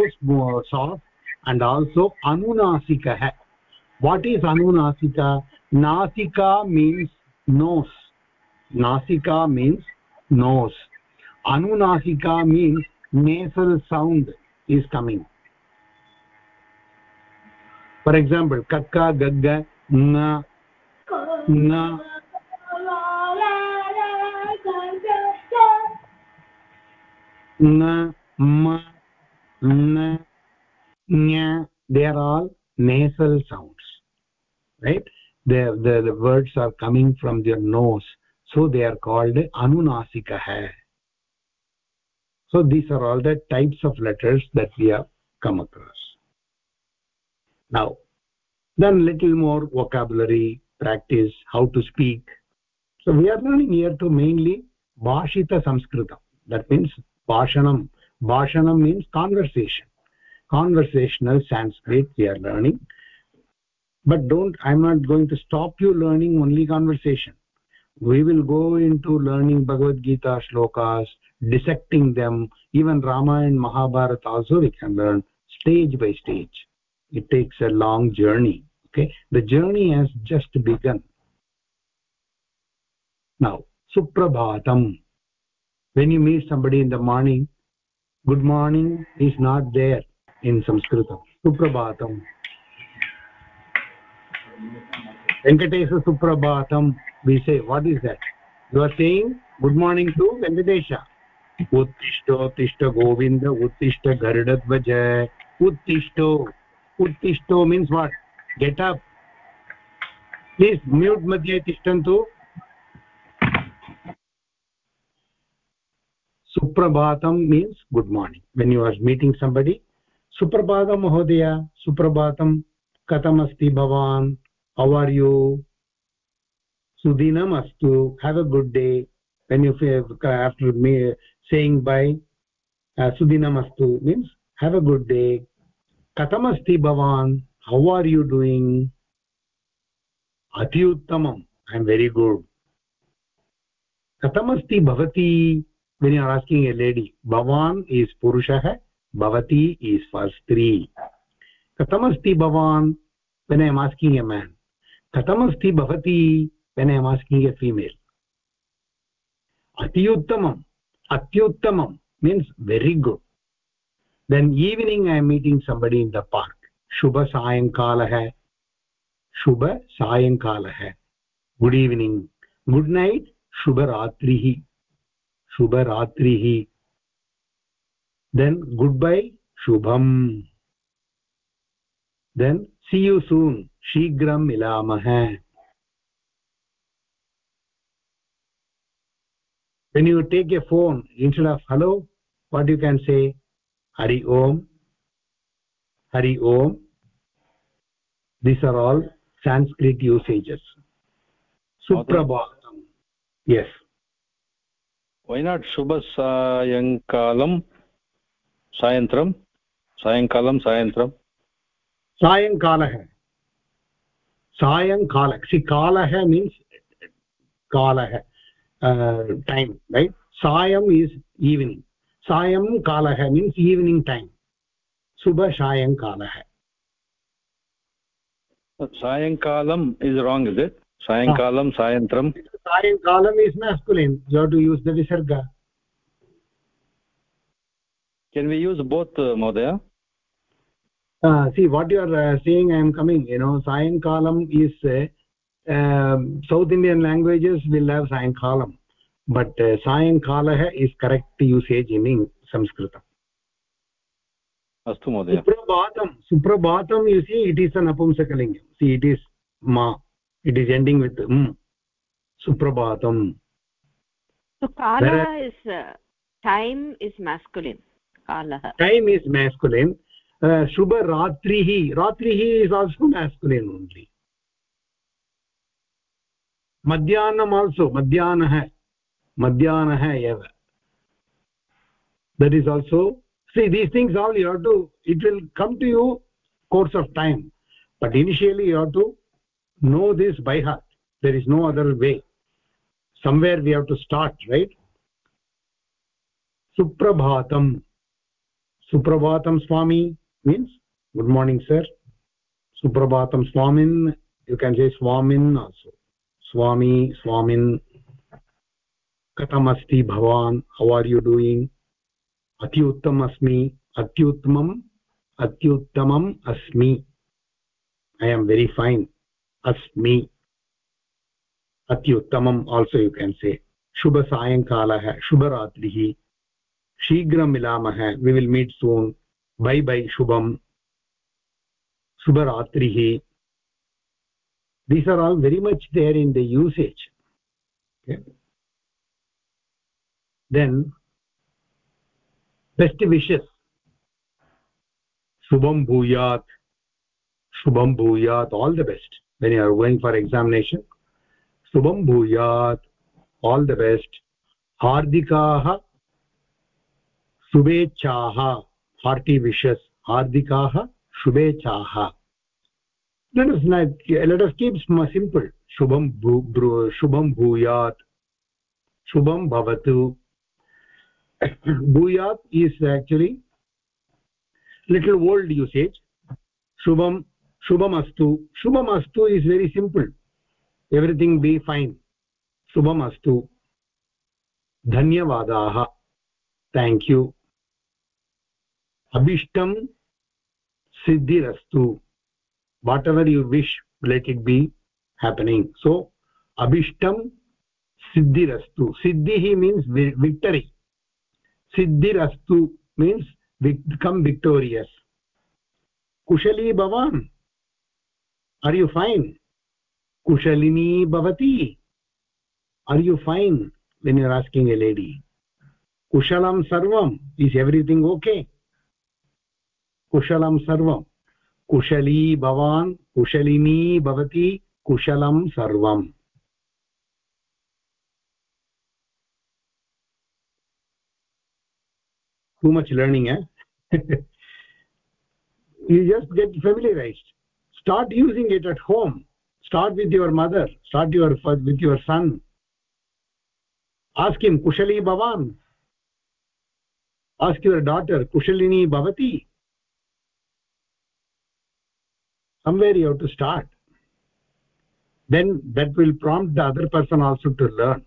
S1: soft and also anunasikah what is anunasika nasika means nose nasika means nose anunasika means nasal sound is coming for example kakka gagga na na. Na ma na nya. They are all nasal sounds right? The, the the words are coming from their nose. So they are called anunasikah so these are all the types of letters that we have come across now then little more vocabulary practice how to speak. So we are learning here to mainly bhashita sanskritam. That means bhashanam. Bhashanam means conversation. Conversational sanskrit we are learning. But don't i'm not going to stop you learning only conversation. We will go into learning bhagavad gita shlokas dissecting them. Even rama and mahabharata also we can learn stage by stage it takes a long journey okay? The journey has just begun. Now suprabhatam when you meet somebody in the morning good morning is not there in sanskritam. Suprabhatam. Venkatesha suprabhatam we say what is that? You are saying good morning to venkatesha uttishto tishta govinda uttishta garudadvaj uttishto उत्तिष्ठो means what get up please mute मध्ये तिष्ठन्तु. सुप्रभातं means good morning when you are meeting somebody सुप्रभातं महोदय सुप्रभातं कथमस्ति भवान्? How are you सुदिनम् अस्तु have a good day when you after me saying bye सुदिनम् अस्तु means have a good day कथमस्ति भवान्? हौ आर् यु डूयिङ्ग् अति उत्तमम् ऐ एम् वेरि गुड् कथमस्ति भवती? When are asking a lady भवान् ईस् पुरुषः, भवती ईस् फर् स्त्री कथमस्ति भवान्? When I am asking a man कथमस्ति भवती? When I am asking a female अति उत्तमम् अत्युत्तमं means very good then evening i am meeting somebody in the park shubha sayankalah shubha sayankalah good evening good night shubha ratrihi shubha ratrihi then goodbye shubham then see you soon shigram milamah when you take a phone instead of hello what you can say hari om hari om these are all sanskrit usages suprabhatam yes
S11: why not shubha sayankalam sayantram sayankalam sayantram
S1: sayankalah sayankalah see kalah means kalah uh, time right sayam is evening सायं कालः means evening time शुभसायङ्कालः
S11: सायङ्कालम् is wrong is it सायङ्कालं सायन्त्रं
S1: सायङ्कालम् is masculine you who use the visarga
S11: can we use both
S1: महोदय see what you are seeing I am coming you know सायङ्कालम् is south Indian languages will have सायङ्कालम् but सायङ्कालः is correct usage in संस्कृतम्.
S11: अस्तु महोदय।
S1: सुप्रभातं सुप्रभातं यु सि it is an अपुंसकलिङ्गं see it is ma it is ending with सुप्रभातम् time is masculine शुभरात्रिः रात्रिः is also masculine only मध्याह्नम् also मध्याह्नः madhyanah eva that is also see these things all you have to it will come to you course of time but initially you have to know this by heart there is no other way somewhere we have to start right suprabhatam suprabhatam swami means good morning sir suprabhatam swamin you can say swamin also swami swamin कथमस्ति भवान् how are you doing अति उत्तमम् अस्मि अत्युत्तमम् अत्युत्तमम् अस्मि। I am very fine अस्मि। अत्युत्तमम् आल्सो यु केन् से शुभसायङ्कालः शुभरात्रिः शीघ्रं मिलामः we will meet soon bye bye Shubham. शुभरात्रिः these are all very much there in the usage then best wishes shubham bhuyat shubham bhuyat all the best when you are going for examination shubham bhuyat all the best hardikaah शुभेच्छाः hearty wishes हार्दिकाः शुभेच्छाः let us not let us keep simple shubham shubham bhuyat shubham bhavatu bhuyat is actually little old usage shubham shubham astu shubham astu is very simple everything be fine shubham astu dhanyawadaah thank you abhishtam siddhirastu whatever you wish let it be happening so abhishtam siddhirastu siddhi means victory सिद्धिरस्तु means come victorious कुशली भवान्। Are you fine कुशलिनी भवति। Are you fine when you're asking a lady कुशलं सर्वम्। Is everything okay कुशलं सर्वं कुशली भवान्। कुशलिनी भवति। कुशलं सर्वम्। Too much learning eh you just get familiarized start using it at home start with your mother start your with your son ask him kushali bhavan ask your daughter kushalini bhavati somewhere you have to start then that will prompt the other person also to learn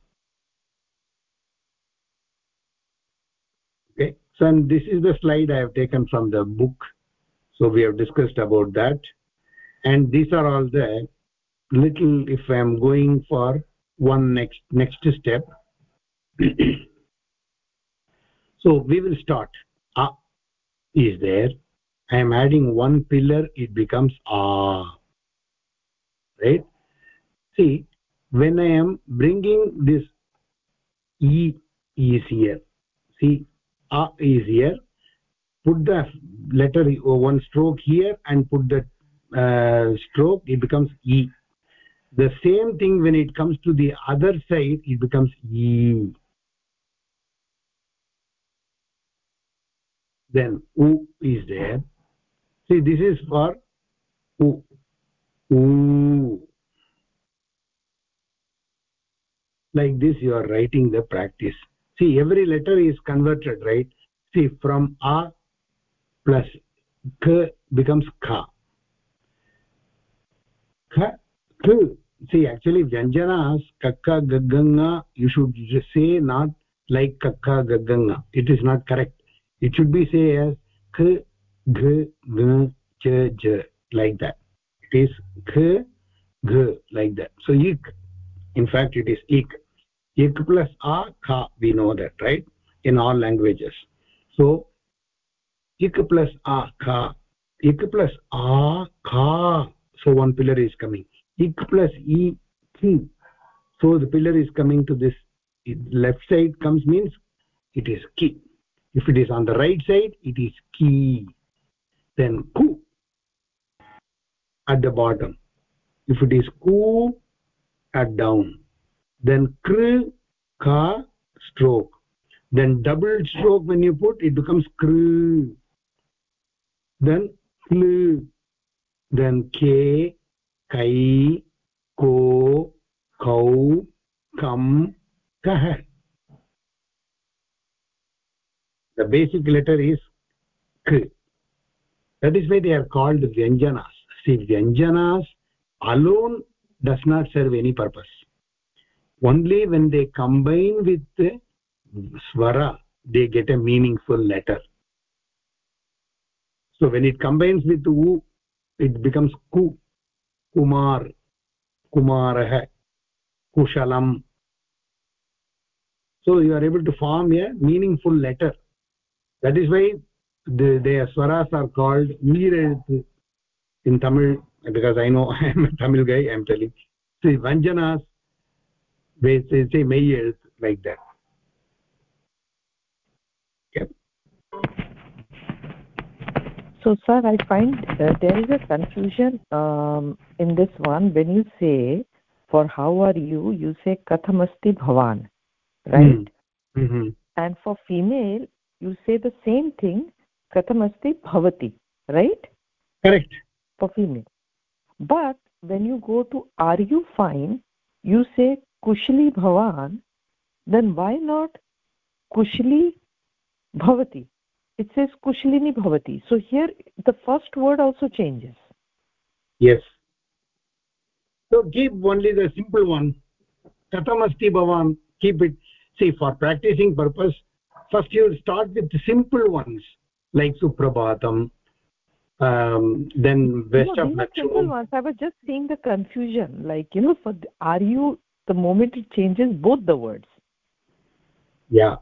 S1: so and this is the slide i have taken from the book. So we have discussed about that. And these are all the little if i am going for one next next step. So we will start. A is there. I am adding one pillar it becomes a. Right? See when i am bringing this e is here see a is here put the letter one stroke here and put the uh, stroke it becomes e. The same thing when it comes to the other side it becomes e. Then u is there. See this is for u. U. Like this you are writing the practice see every letter is converted right? See from a plus k becomes kha kha k. See actually vyanjanas kakka gagganga you should say not like kakka gagganga. It is not correct. It should be say as k g g ch j like that. It is k g like that. So ik in fact it is ik ik plus a kha we know that right in all languages. So ik plus a kha ik plus a kha so one pillar is coming. Ik plus e ki so the pillar is coming to this left side comes means it is ki if it is on the right side it is ki then ku at the bottom. If it is ku at down then kr ka stroke. Then double stroke when you put it becomes kr. Then kl. Then k kai ko kau kam kah. The basic letter is k that is why they are called vyanjanas. See vyanjanas alone does not serve any purpose only when they combine with the swara they get a meaningful letter. So when it combines with u it becomes ku kumar kumarah kushalam. So you are able to form a meaningful letter. That is why the the swaras are called veereluthu in tamil because i know i am a tamil guy i am telling. See vanjanas say, say meyeluthu like that. Yep.
S10: so sir i find uh, there is a confusion um, in this one when you say for how are you? You say kathamasti bhavan right?
S1: Mm -hmm.
S10: and for female you say the same thing kathamasti bhavati right?
S1: Correct.
S10: For female. But when you go to are you fine? you say kushli bhavan then why not kushli bhavati it says kushlini bhavati so here the first word also changes
S1: yes so keep only the simple one katamasti bhavan keep it see for practicing purpose first you start with the simple ones like suprabhatam um, then best
S10: no,
S1: of
S10: these simple ones i was just seeing the confusion like you know for the, are you the moment it changes both the words.
S1: Yeah.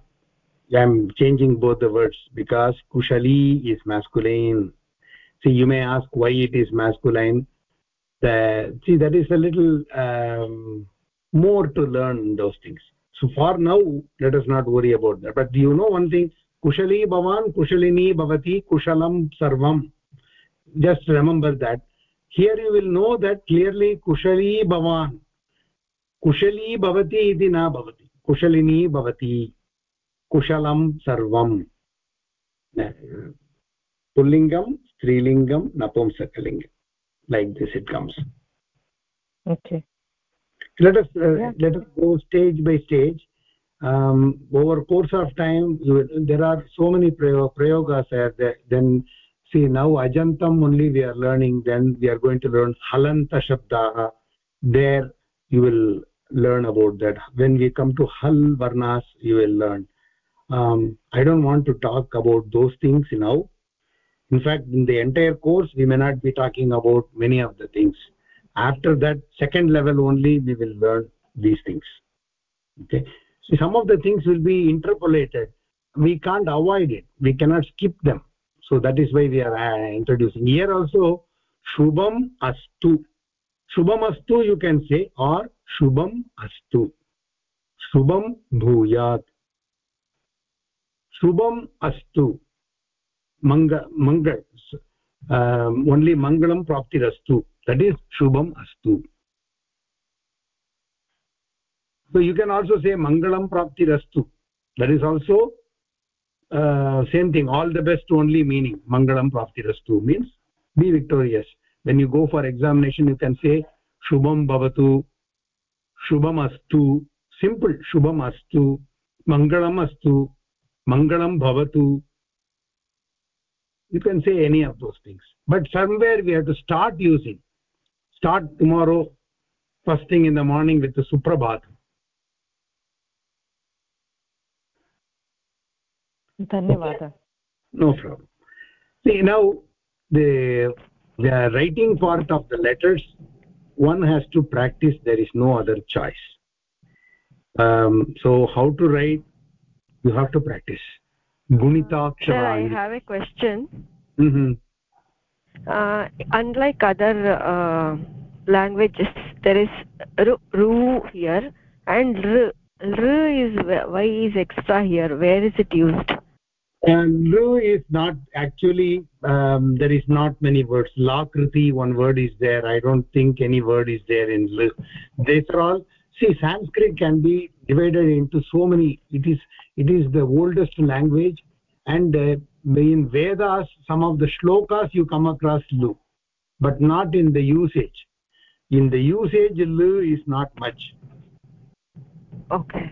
S1: I'm changing both the words because kushali is masculine. See you may ask why it is masculine. The see that is a little um, more to learn those things. So for now let us not worry about that. But you know one thing? Kushali bhavan kushalini bhavati kushalam sarvam. Just remember that. Here you will know that clearly kushali bhavan कुशली भवति इति न भवति। कुशलिनी भवति। कुशलं सर्वम्। पुल्लिङ्गं स्त्रीलिङ्गं नपुंसकलिङ्गं। Like this it comes let go stage by stage over course of time there are so many प्रयो प्रयोगास् then see now अजन्तम् only we are learning then we are going to learn हलन्तशब्दाः there you will learn about that. When we come to hal varnas you will learn. Um, i don't want to talk about those things now. In fact in the entire course we may not be talking about many of the things. After that second level only we will learn these things. Okay? So some of the things will be interpolated. We can't avoid it. We cannot skip them. So that is why we are uh, introducing. Here also shubham astu. Shubham astu you can say or astu shubham bhuyat shubham astu manga mangal um, only mangalam praptirastu that is shubham astu so you can also say mangalam praptirastu that is also uh, same thing all the best only meaning mangalam praptirastu means be victorious when you go for examination you can say shubham bhavatu शुभम अस्तु simple शुभम अस्तु मंगलम अस्तु मंगलम भवतु you can say any of those things but somewhere we have to start using start tomorrow first thing in the morning with सुप्रभात
S10: धन्यवाद
S1: no problem see now the writing part of the letters one has to practice there is no other choice um, so how to write you have to practice
S12: Sir, I have a question.
S1: Mm -hmm.
S12: uh, unlike other uh, languages, there is ru, ru here and r. R is why is extra here? Where is it used?
S1: And ru is not actually um, there is not many words. Lakriti, one word is there. I don't think any word is there in ru. These are all. See, Sanskrit can be divided into so many. It is it is the oldest language and uh, in vedas some of the shlokas you come across lu but not in the usage in the usage lu is not much
S12: okay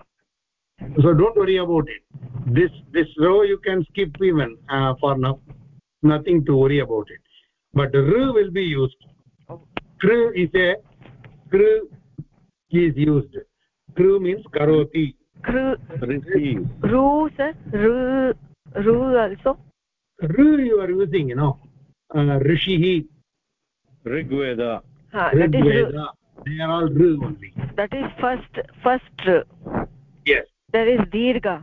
S1: so don't worry about it. This this row you can skip even uh, for now. Nothing to worry about it. But r will be used. Kr is a kr is used. Kr means karoti.
S12: Kr
S11: receive
S12: ru sir ru ru also?
S1: Ru you are using you know. Uh, rishihi.
S11: Rigveda.
S12: Ha, that is
S1: rigveda. They are all ru only.
S12: That is first first
S1: yes
S12: there is dirgha.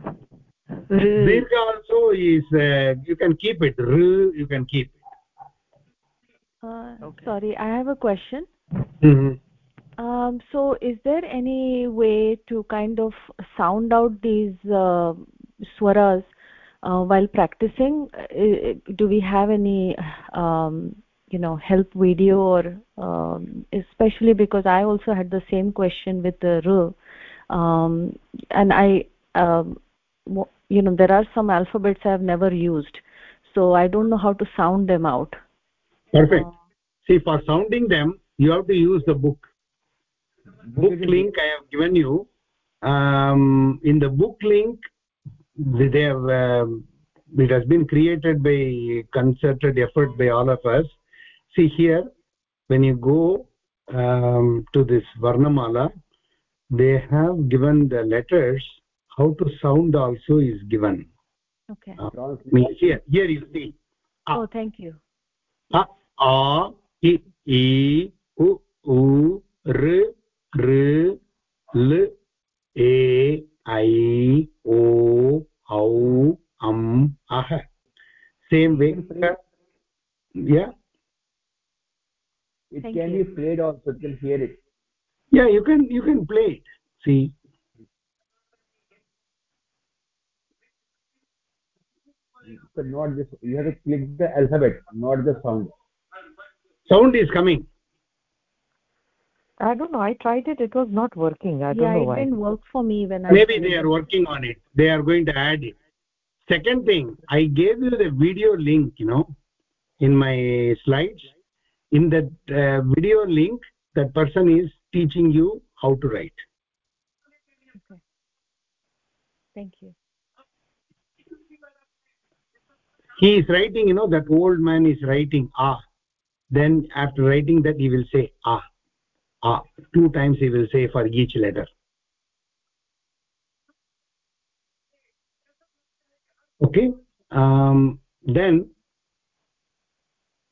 S1: Dirgha also is uh, you can keep it. Ru you can keep it.
S13: Uh, okay. sorry i have a question.
S1: Mm -hmm.
S13: um, so is there any way to kind of sound out these uh, swaras uh, while practicing? Uh, do we have any um, you know help video or um, especially because i also had the same question with the r um, and i um, you know there are some alphabets i have never used. So i don't know how to sound them out.
S1: Perfect. Uh, see for sounding them you have to use the book. Book link i have given you. Um, in the book link they have um, it has been created by concerted effort by all of us. See here when you go um, to this varnamala they have given the letters how to sound also is given.
S13: Okay.
S1: Uh, here here you see.
S13: Oh thank you.
S1: A a i i u u r r l a i o au am ah. Same way. Yeah.
S7: It
S13: Thank
S7: can
S13: you.
S7: be played also. You can hear it
S1: yeah you can you can play it. See.
S7: But not this you have to click the alphabet not the sound.
S1: Sound is coming.
S10: I don't know i tried it it was not working. I don't
S13: yeah,
S10: know
S13: it
S10: why.
S13: didn't work for me when
S1: maybe
S13: I maybe
S1: they are working on it. They are going to add it. Second thing i gave you the video link you know in my slides. In that uh, video link that person is teaching you how to write.
S13: Okay. Thank you.
S1: He is writing you know that old man is writing ah. Then after writing that he will say ah ah. Two times he will say for each letter. Okay? Um, then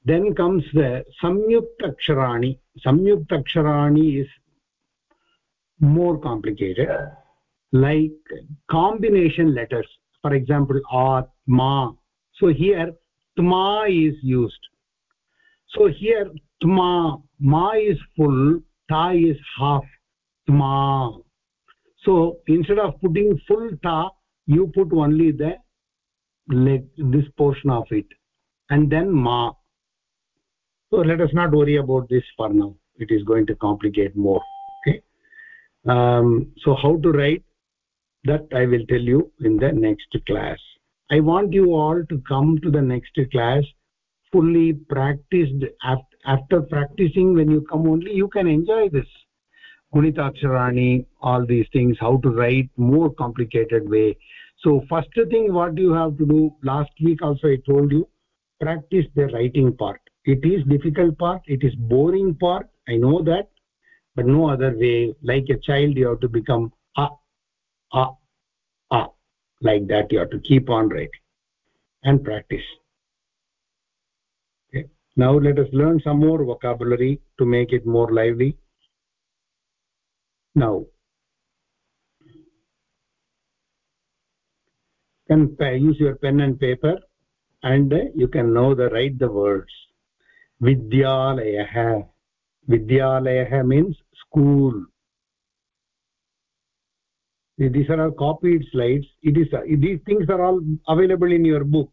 S1: then comes the samyukta aksharani samyukta aksharani is more complicated. Like combination letters for example a ma. So here tma is used. So here tma ma is full ta is half tma. So instead of putting full ta you put only the leg this portion of it and then ma so let us not worry about this for now. It is going to complicate more okay? Um, so how to write that i will tell you in the next class. I want you all to come to the next class fully practiced. After practicing when you come only you can enjoy this. Gunitaksharani all these things how to write more complicated way. So first thing what you have to do last week also i told you practice the writing part it is difficult part it is boring part i know that but no other way. Like a child you have to become a a a. Like that you have to keep on writing and practice. Okay. Now let us learn some more vocabulary to make it more lively. Now can use your pen and paper and you can know the write the words vidyalayah means school. These are all copied slides. It is these things are all available in your book.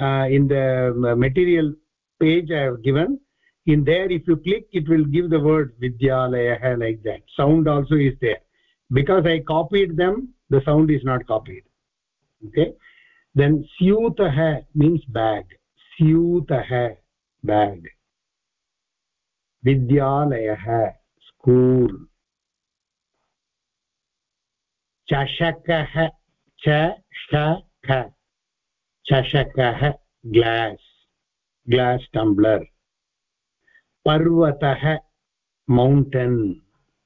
S1: Uh, in the material page i have given. In there if you click it will give the word vidyalayah like that. Sound also is there. Because i copied them the sound is not copied. Okay? Then syutah means bag. Syutah bag vidyalayah school चषकः च षख चषकः glass glass tumbler पर्वतः mountain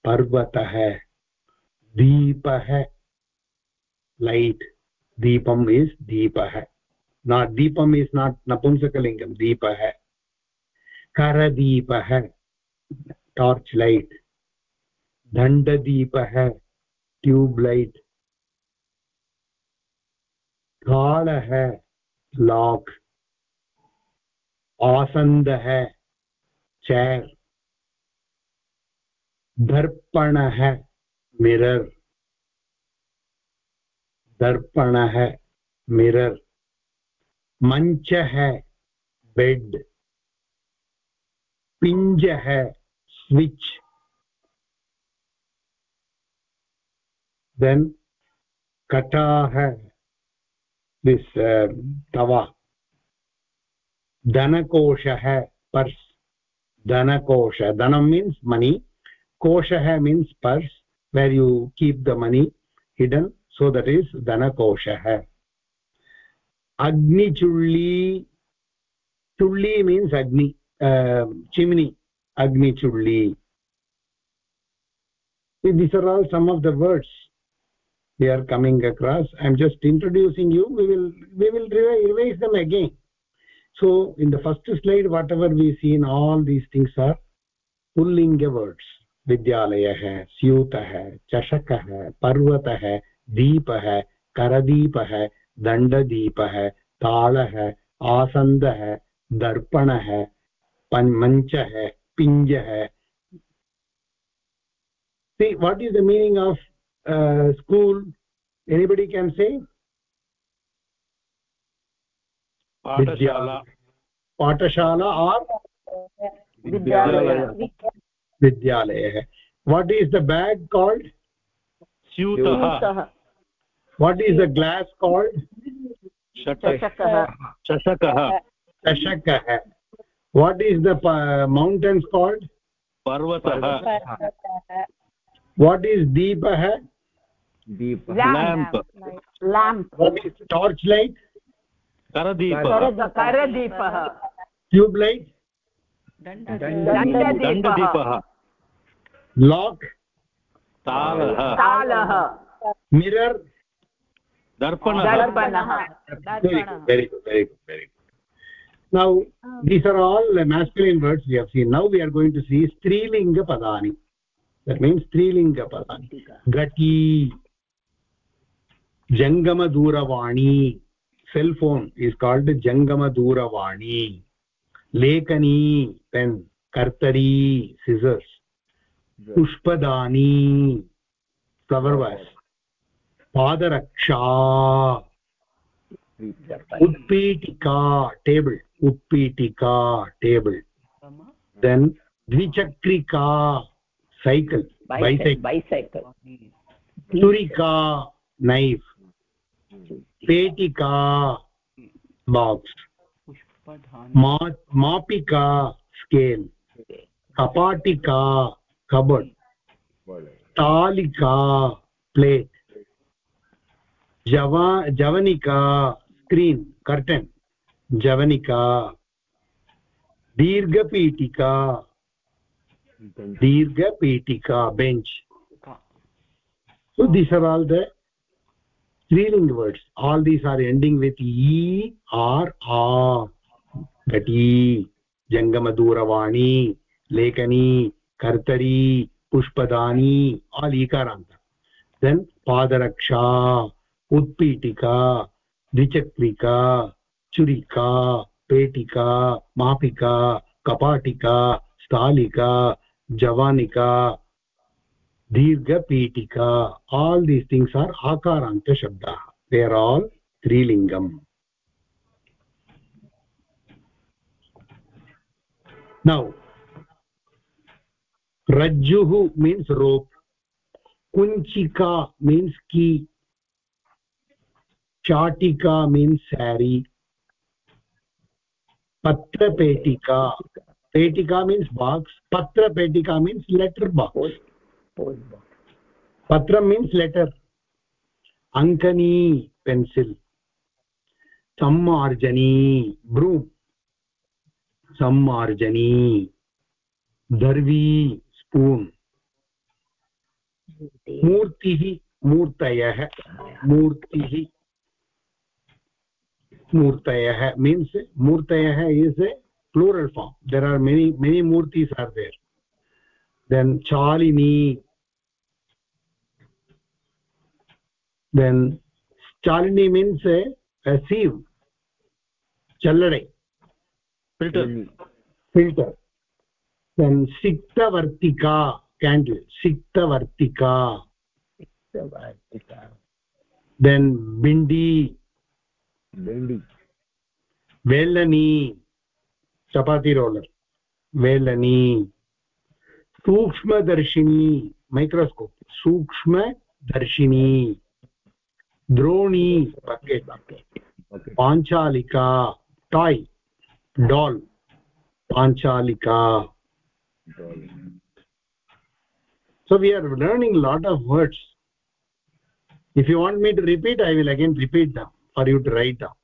S1: पर्वतः दीपः light दीपम् is दीपः not deepam is not napumsakalingam deepah करदीपः torch light दण्डदीपः ट्यूब् लैट् कालः लाक् आसन्दः चेर् दर्पणः मिरर् दर्पणः मिरर् मञ्चः बेड् पिंज है, स्विच। देन कटा है uh, दिस तवा धनकोश है, पर्स। धनकोश धन मीन्स मनी कोश है means purse where you keep the money hidden so that is धनकोश है। अग्निचुली चुी मीन्स अग्नि। Chimney agni chulli these are all some of the words we are coming across i'm just introducing you we will we will revise them again so in the first slide whatever we see in all these things are pullinga words विद्यालयः स्यूतः चषकः पर्वतः दीपः करदीपः दण्डदीपः तालः आसन्दः दर्पणः मंच है पिंज है। See what is the meaning of uh, school? Anybody can
S11: पाठशाला।
S1: पाठशाला और विद्यालय। है। What is the bag called
S11: स्यूतः।
S1: इज़ द ग्लास कॉल्ड
S11: चषक
S1: है what is the uh, mountains called
S11: पर्वतः
S1: what is deepah
S7: deep
S11: lamp
S2: lamp
S1: what is torch light
S11: करदीपः
S2: करदीपः
S1: tube light
S11: दण्डदीपः
S1: lock
S11: तालः
S2: तालः
S1: mirror
S11: दर्पणः
S2: दर्पणः
S1: very good very good very good now these are all masculine words we have seen now we are going to see strilinga padani that means strilinga padani gati jangama duravani cell phone is called jangama duravani lekani pen kartari scissors pushpadani flower vase पादरक्षा उत्पीठिका table उत्पीठिका table then द्विचक्रिका cycle bicycle
S10: bicycle.
S1: छुरिका knife पेटिका box मापिका scale कपाटिका cupboard तालिका plate जवा जवनिका स्क्रीन् कर्टन् जवनिका दीर्घपीटिका दीर्घपीटिका bench so these are all the स्त्रीलिङ्ग् words all these are ending with ई आर् आ घटी जङ्गमदूरवाणी लेखनी कर्तरी पुष्पदानी आल् ईकारान्त देन् पादरक्षा उत्पीटिका द्विचक्रिका छुरिका पेटिका, मापिका, कपाटिका स्थालिका जवानिका, दीर्घपीटिका आल् दीस् थिङ्ग्स् आर् आकारान्तशब्दाः दे आर् आल् त्रीलिङ्गम् नौ रज्जु मीन्स् रोप् कुञ्चिका मीन्स् की चाटिका मीन्स सैरी पत्रपेटिका। पेटिका मीन्स् बाक्स् पत्रपेटिका मीन्स् लेटर् बाक्स् पत्रं मीन्स् लेटर् अङ्कनी पेन्सिल् सम्मार्जनी ब्रूम् सम्मार्जनी। दर्वी स्पून् मूर्तिः मूर्तयः। मूर्तिः। मूर्तयः मीन्स् मूर्तयः is a plural form there are many many मूर्तीस् are there then चालिनी देन् चालिनी मीन्स् ए सीव्
S11: चल्लडे
S1: फिल्टर् फिल्टर् देन् सिक्तवर्तिका candle
S7: सिक्तवर्तिका
S1: then bindi
S7: bindi
S1: velani chapati roller velani सूक्ष्मदर्शिनी microscope सूक्ष्मदर्शिनी द्रोणी पाञ्चालिका toy doll panchalika so we are learning lot of words if you want me to repeat i will again repeat them for you to write down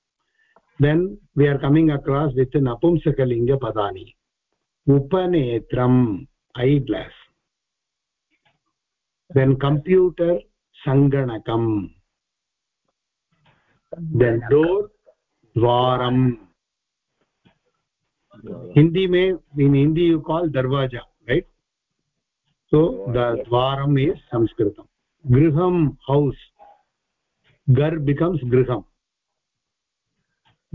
S1: then we are coming across with napumsakalinga padani upanetram eye glass then computer sanganakam then door dwaram hindi mein in hindi you call darwaja right so the dwaram is sanskritam griham house gar becomes griham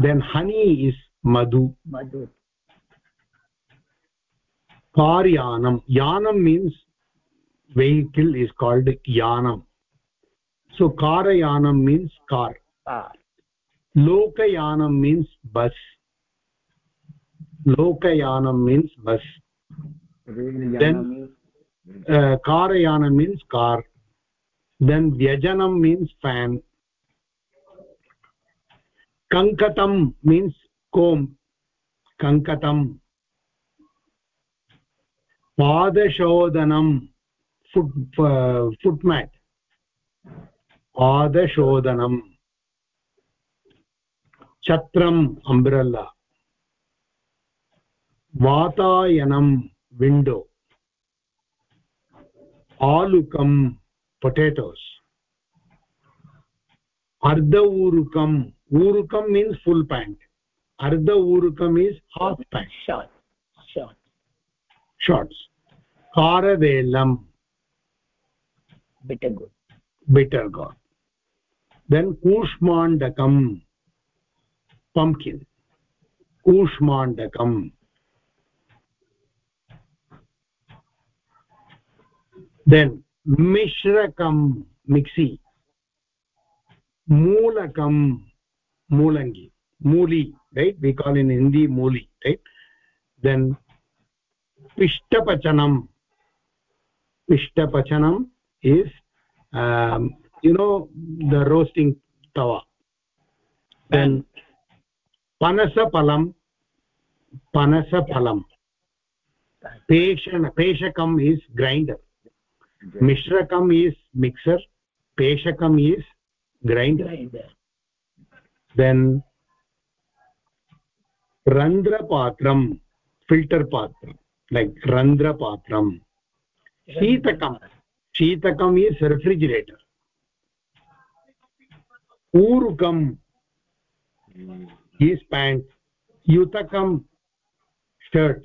S1: then honey is madhu
S7: madhu
S1: car yanam means vehicle is called yanam so karayanam means car
S7: car
S1: lokayanam means bus lokayanam means bus then uh, karayanam means car then vyajanam means fan kankatam means comb. kankatam पादशोधनं foot foot mat पादशोधनं छत्रम् umbrella वातायनं window आलुकं potatoes अर्ध ऊरुकम् ऊरुकं means full pant अर्ध ऊरुकम् is half pant
S7: short short
S1: shorts karavelam
S7: bitter good
S1: bitter gourd then kushmandakam pumpkin kushmandakam then mishrakam mixie moolakam moolangi mooli right we call in hindi mooli right then pishtapachanam pishtapachanam is um, you know the roasting tawa then panasapalam panasapalam peshana peshakam is grinder mishrakam is mixer peshakam is grinder,
S7: grinder.
S1: Then randrapatram filter patram like randra patram sheetakam sheetakam is refrigerator urukam is pant yutakam shirt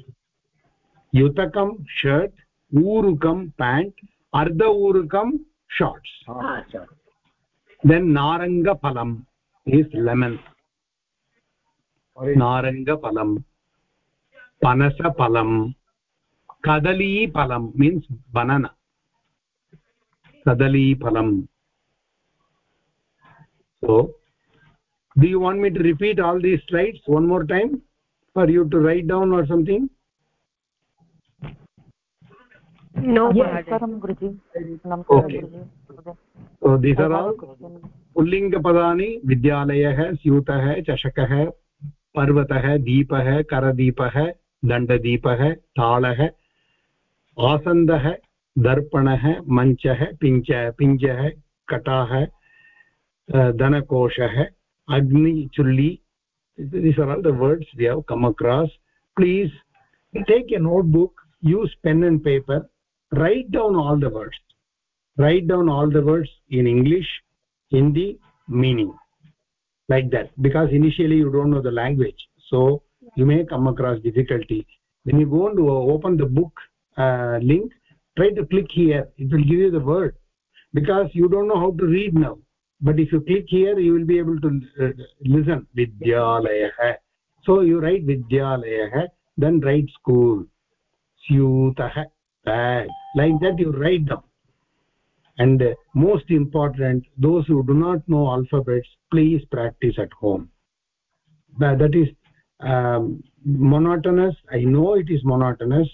S1: yutakam shirt urukam pant ardha urukam shorts
S7: ah
S1: then naranga phalam is lemon naranga phalam panasa phalam kadali phalam means banana kadali phalam so do you want me to repeat all these slides one more time for you to write down or something
S12: no yes,
S10: नमस्कारं guruji
S1: Okay. पुल्लिङ्गपदानि विद्यालयः, स्यूतः, चषकः, पर्वतः है करदीपः, दण्डदीपः, तालः, आसन्दः है मञ्चः, पिञ्च, पिञ्जः, कटाः धनकोशः अग्निचुल्लि these are all the words we have come across please take a notebook use pen and paper write down all the words write down all the words in english hindi meaning like that. Because initially you don't know the language so you may come across difficulty. When you go to open the book uh, link try to click here. It will give you the word. Because you don't know how to read now. But if you click here you will be able to uh, listen. Vidyalayah so you write vidyalayah then write school. Syutah bag like that you write down and most important those who do not know alphabets please practice at home. That, is um, monotonous. I know it is monotonous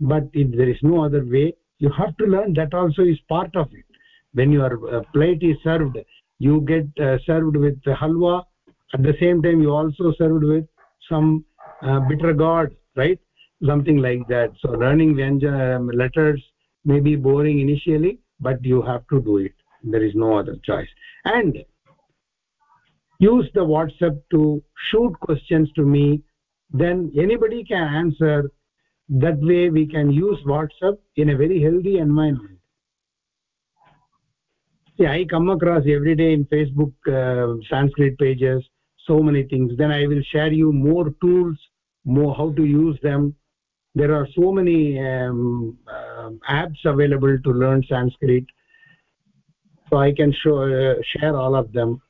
S1: but if there is no other way you have to learn. That also is part of it. When your uh, plate is served you get uh, served with halwa. At the same time you also served with some uh, bitter gourd right? Something like that. So learning um, letters may be boring initially but you have to do it. There is no other choice. And use the whatsapp to shoot questions to me. Then anybody can answer. That way we can use whatsapp in a very healthy environment. See i come across every day in facebook uh, sanskrit pages so many things. Then i will share you more tools more how to use them. There are so many um, uh, apps available to learn sanskrit. So i can show uh, share all of them.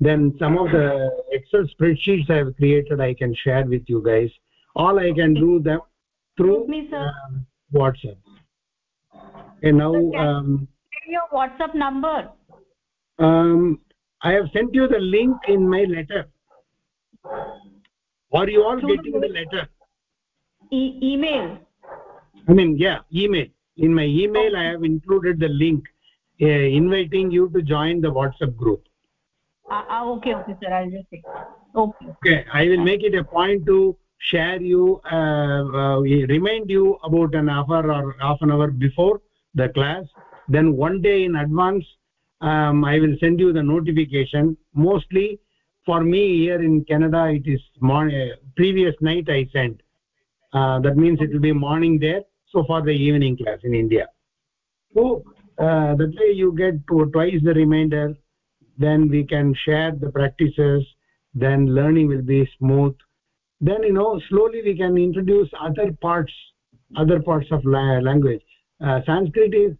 S1: Then some of the excel spreadsheets i have created i can share with you guys. All i can do them through
S14: me sir.
S1: um, whatsapp. And now um,
S14: your whatsapp number?
S1: um, i have sent you the link in my letter. Are you all getting the letter?
S14: E email?
S1: I mean yeah email in my email i have included the link uh, inviting you to join the whatsapp group.
S14: Uh, uh, okay okay sir. I'll just take okay.
S1: Okay i will make it a point to share you uh, uh, remind you about an hour or half an hour before the class. Then one day in advance um, i will send you the notification. Mostly for me here in canada it is morning previous night i sent. Uh, that means it will be morning there so for the evening class in india. So uh, that way you get to, twice the remainder then we can share the practices then learning will be smooth. Then you know slowly we can introduce other parts other parts of la language. Uh, sanskrit is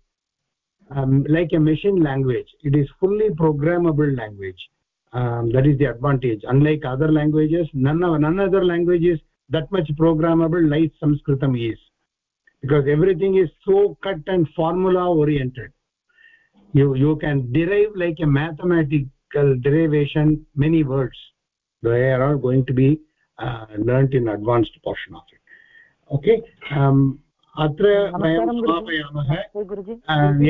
S1: um, like a machine language. It is fully programmable language. Um, that is the advantage. Unlike other languages none of none other language is that much programmable like sanskritam is because everything is so cut and formula oriented. You you can derive like a mathematical derivation many words. They are all going to be uh, learnt in advanced portion of it. Okay? Um atra vayam swapayamah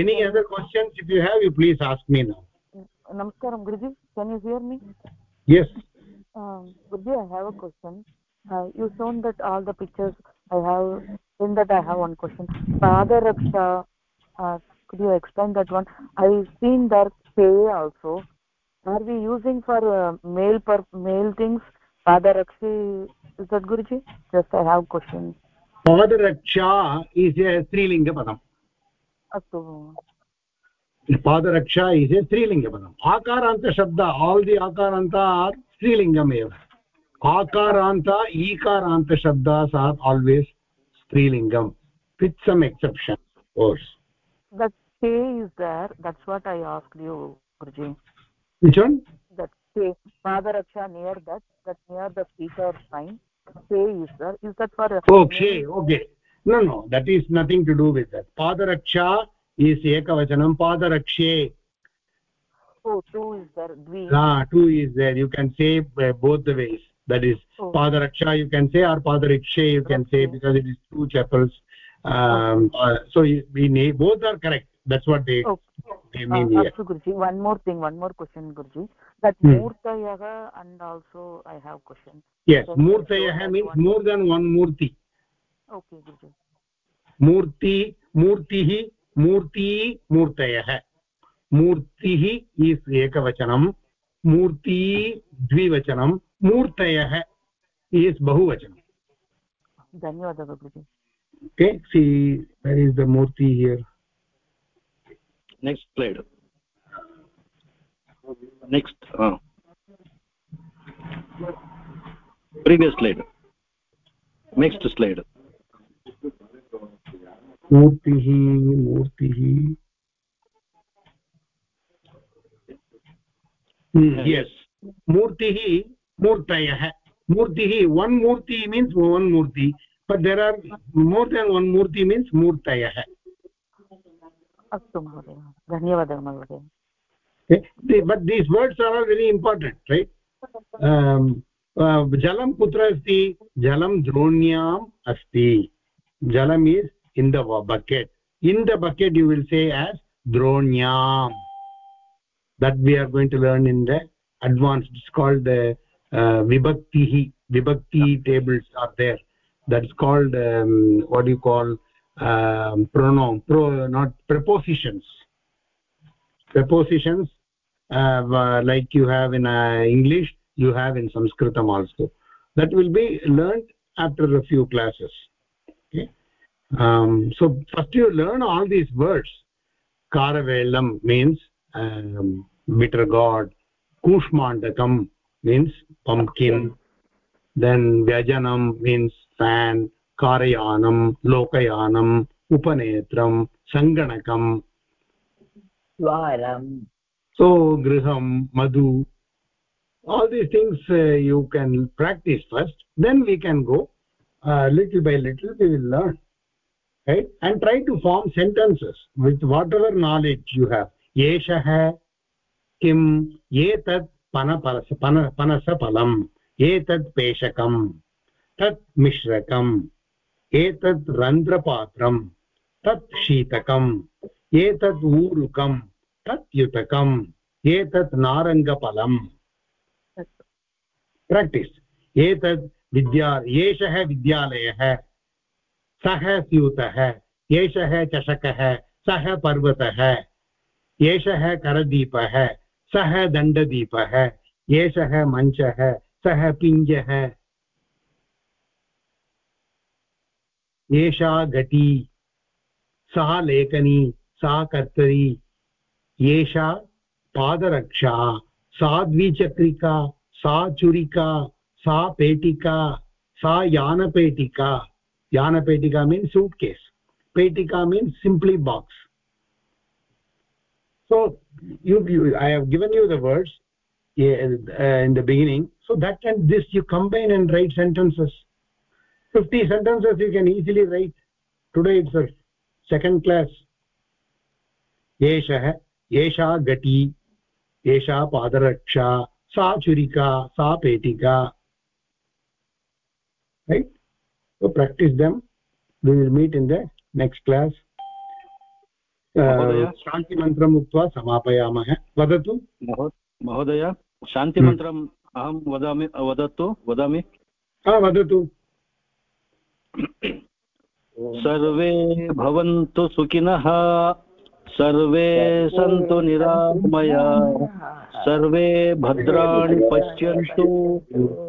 S1: any other questions? If you have you please ask me now.
S10: namaskaram guruji can you hear me?
S1: Yes.
S10: Uh, um guruji i have a question. Uh, you shown that all the pictures i have in that i have one question father raksha uh, could you explain that one i seen that pay also are we using for uh, male per male things father raksha is that guruji just i have question
S1: father raksha is a strilinga padam
S10: astu
S1: पादरक्षा is a स्त्रीलिङ्गपदम् आकारान्तशब्द all the आकारान्त are स्त्रीलिङ्गम् एव आकारान्त ईकारान्तशब्दास् are strilingam with some exception of course.
S10: That k is there. That's what i asked you guruji.
S1: Which one?
S10: That k padaraksha near that that near the speaker sign k is there. Is that for
S1: okay oh, okay. No no. That is nothing to do with that. Padaraksha is ekavachanam. So
S10: oh, two is there. Dvi.
S1: Ah two is there. You can say uh, both the ways. That is
S10: oh.
S1: padaraksha you can say or padarikshe you can okay. say because it is two chapels um uh, so we need both are correct that's what they,
S10: oh.
S1: they mean
S10: uh,
S1: here
S10: guruji one more thing one more question guruji that
S1: hmm.
S10: murtayah and also i have question
S1: yes so, murtayah means one. more than one murti
S10: okay guruji
S1: murti murtihi मूर्ति मूर्तयः मूर्तिः is एकवचनं मूर्ति द्विवचनं मूर्तयः is बहुवचनं.
S10: धन्यवादः
S1: is the murti here
S11: next played next previous slide next slide
S1: मूर्तिः मूर्तिः मूर्तिः मूर्तयः। मूर्तिः one murti means one murti but there are more than one murti means मूर्तयः।
S2: अस्तु महोदय धन्यवादः महोदय।
S1: But these words are are very important right जलं कुत्र अस्ति जलं द्रोण्याम् अस्ति जलम् is in the bucket in the bucket you will say as द्रोण्याम् that we are going to learn in the advance called the uh, vibhakti vibhakti tables are there. That's called um, what do you call um, pronoun pro not prepositions. Prepositions uh, like you have in uh, english you have in sanskritam also. That will be learned after a few classes. Okay? Um, so first you learn all these words. Karavelam means um, bitter god kushmandakam means pumpkin then vyajanam means fan karayanam lokayanam upanetram sanganakam
S10: dwaram
S1: so griham madhu all these things uh, you can practice first then we can go uh, little by little we will learn right and try to form sentences with whatever knowledge you have एषः किम् एतत् पनपरस पन, पनसफलम् एतत् पेषकम्, तत् मिश्रकम् एतत् रन्ध्रपात्रम्, तत् शीतकम् एतत् ऊरुकम्, तत् युतकम् एतत् नारङ्गफलम्। प्राक्टिस् एतत् विद्या, एषः विद्यालयः, सः स्यूतः, एषः चषकः, सः पर्वतः, एषः करदीपः सः दण्डदीपः एषः मञ्चः सः पिञ्जः। एषा घटी सा लेखनी, सा कर्तरी। एषा पादरक्षा, सा द्विचक्रिका, सा चुरिका, सा पेटिका, सा यानपेटिका। यानपेटिका मीन्स् सूट्केस् पेटिका means simply box so you, you i have given you the words uh, in the beginning so that and this you combine and write sentences 50 sentences you can easily write today itself second class एषः एषा घटी एषा पादरक्षा सा चुरिका सा पेटिका right so practice them we will meet in the next class शान्तिमन्त्रम् उक्त्वा समापयामः। वदतु।
S11: महोदय शान्तिमन्त्रम् अहं वदामि वदतु वदामि।
S1: वदतु।
S11: सर्वे भवन्तु सुखिनः। सर्वे सन्तु निरामया। सर्वे भद्राणि पश्यन्तु।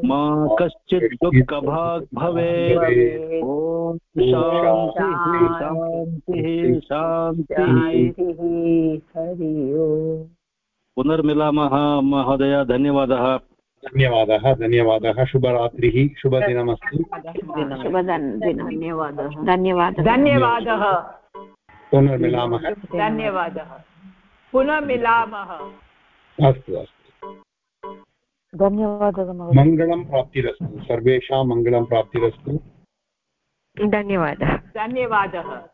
S11: मा कश्चित् दुःखभाग् भवेत्। ॐ शान्तिः शान्तिः शान्तिः। हरि ओम् पुनर्मिलामः महोदय धन्यवादः।
S1: धन्यवादः धन्यवादः। शुभरात्रिः शुभदिनमस्तु।
S8: धन्यवादः। धन्यवादः।
S14: धन्यवादः।
S1: पुनर्मिलामः।
S14: धन्यवादः। पुनः मिलामः
S1: अस्तु अस्तु।
S10: धन्यवादः
S1: मङ्गलं प्राप्तिरस्तु। सर्वेषां मङ्गलं प्राप्तिरस्तु।
S12: धन्यवादः।
S14: धन्यवादः।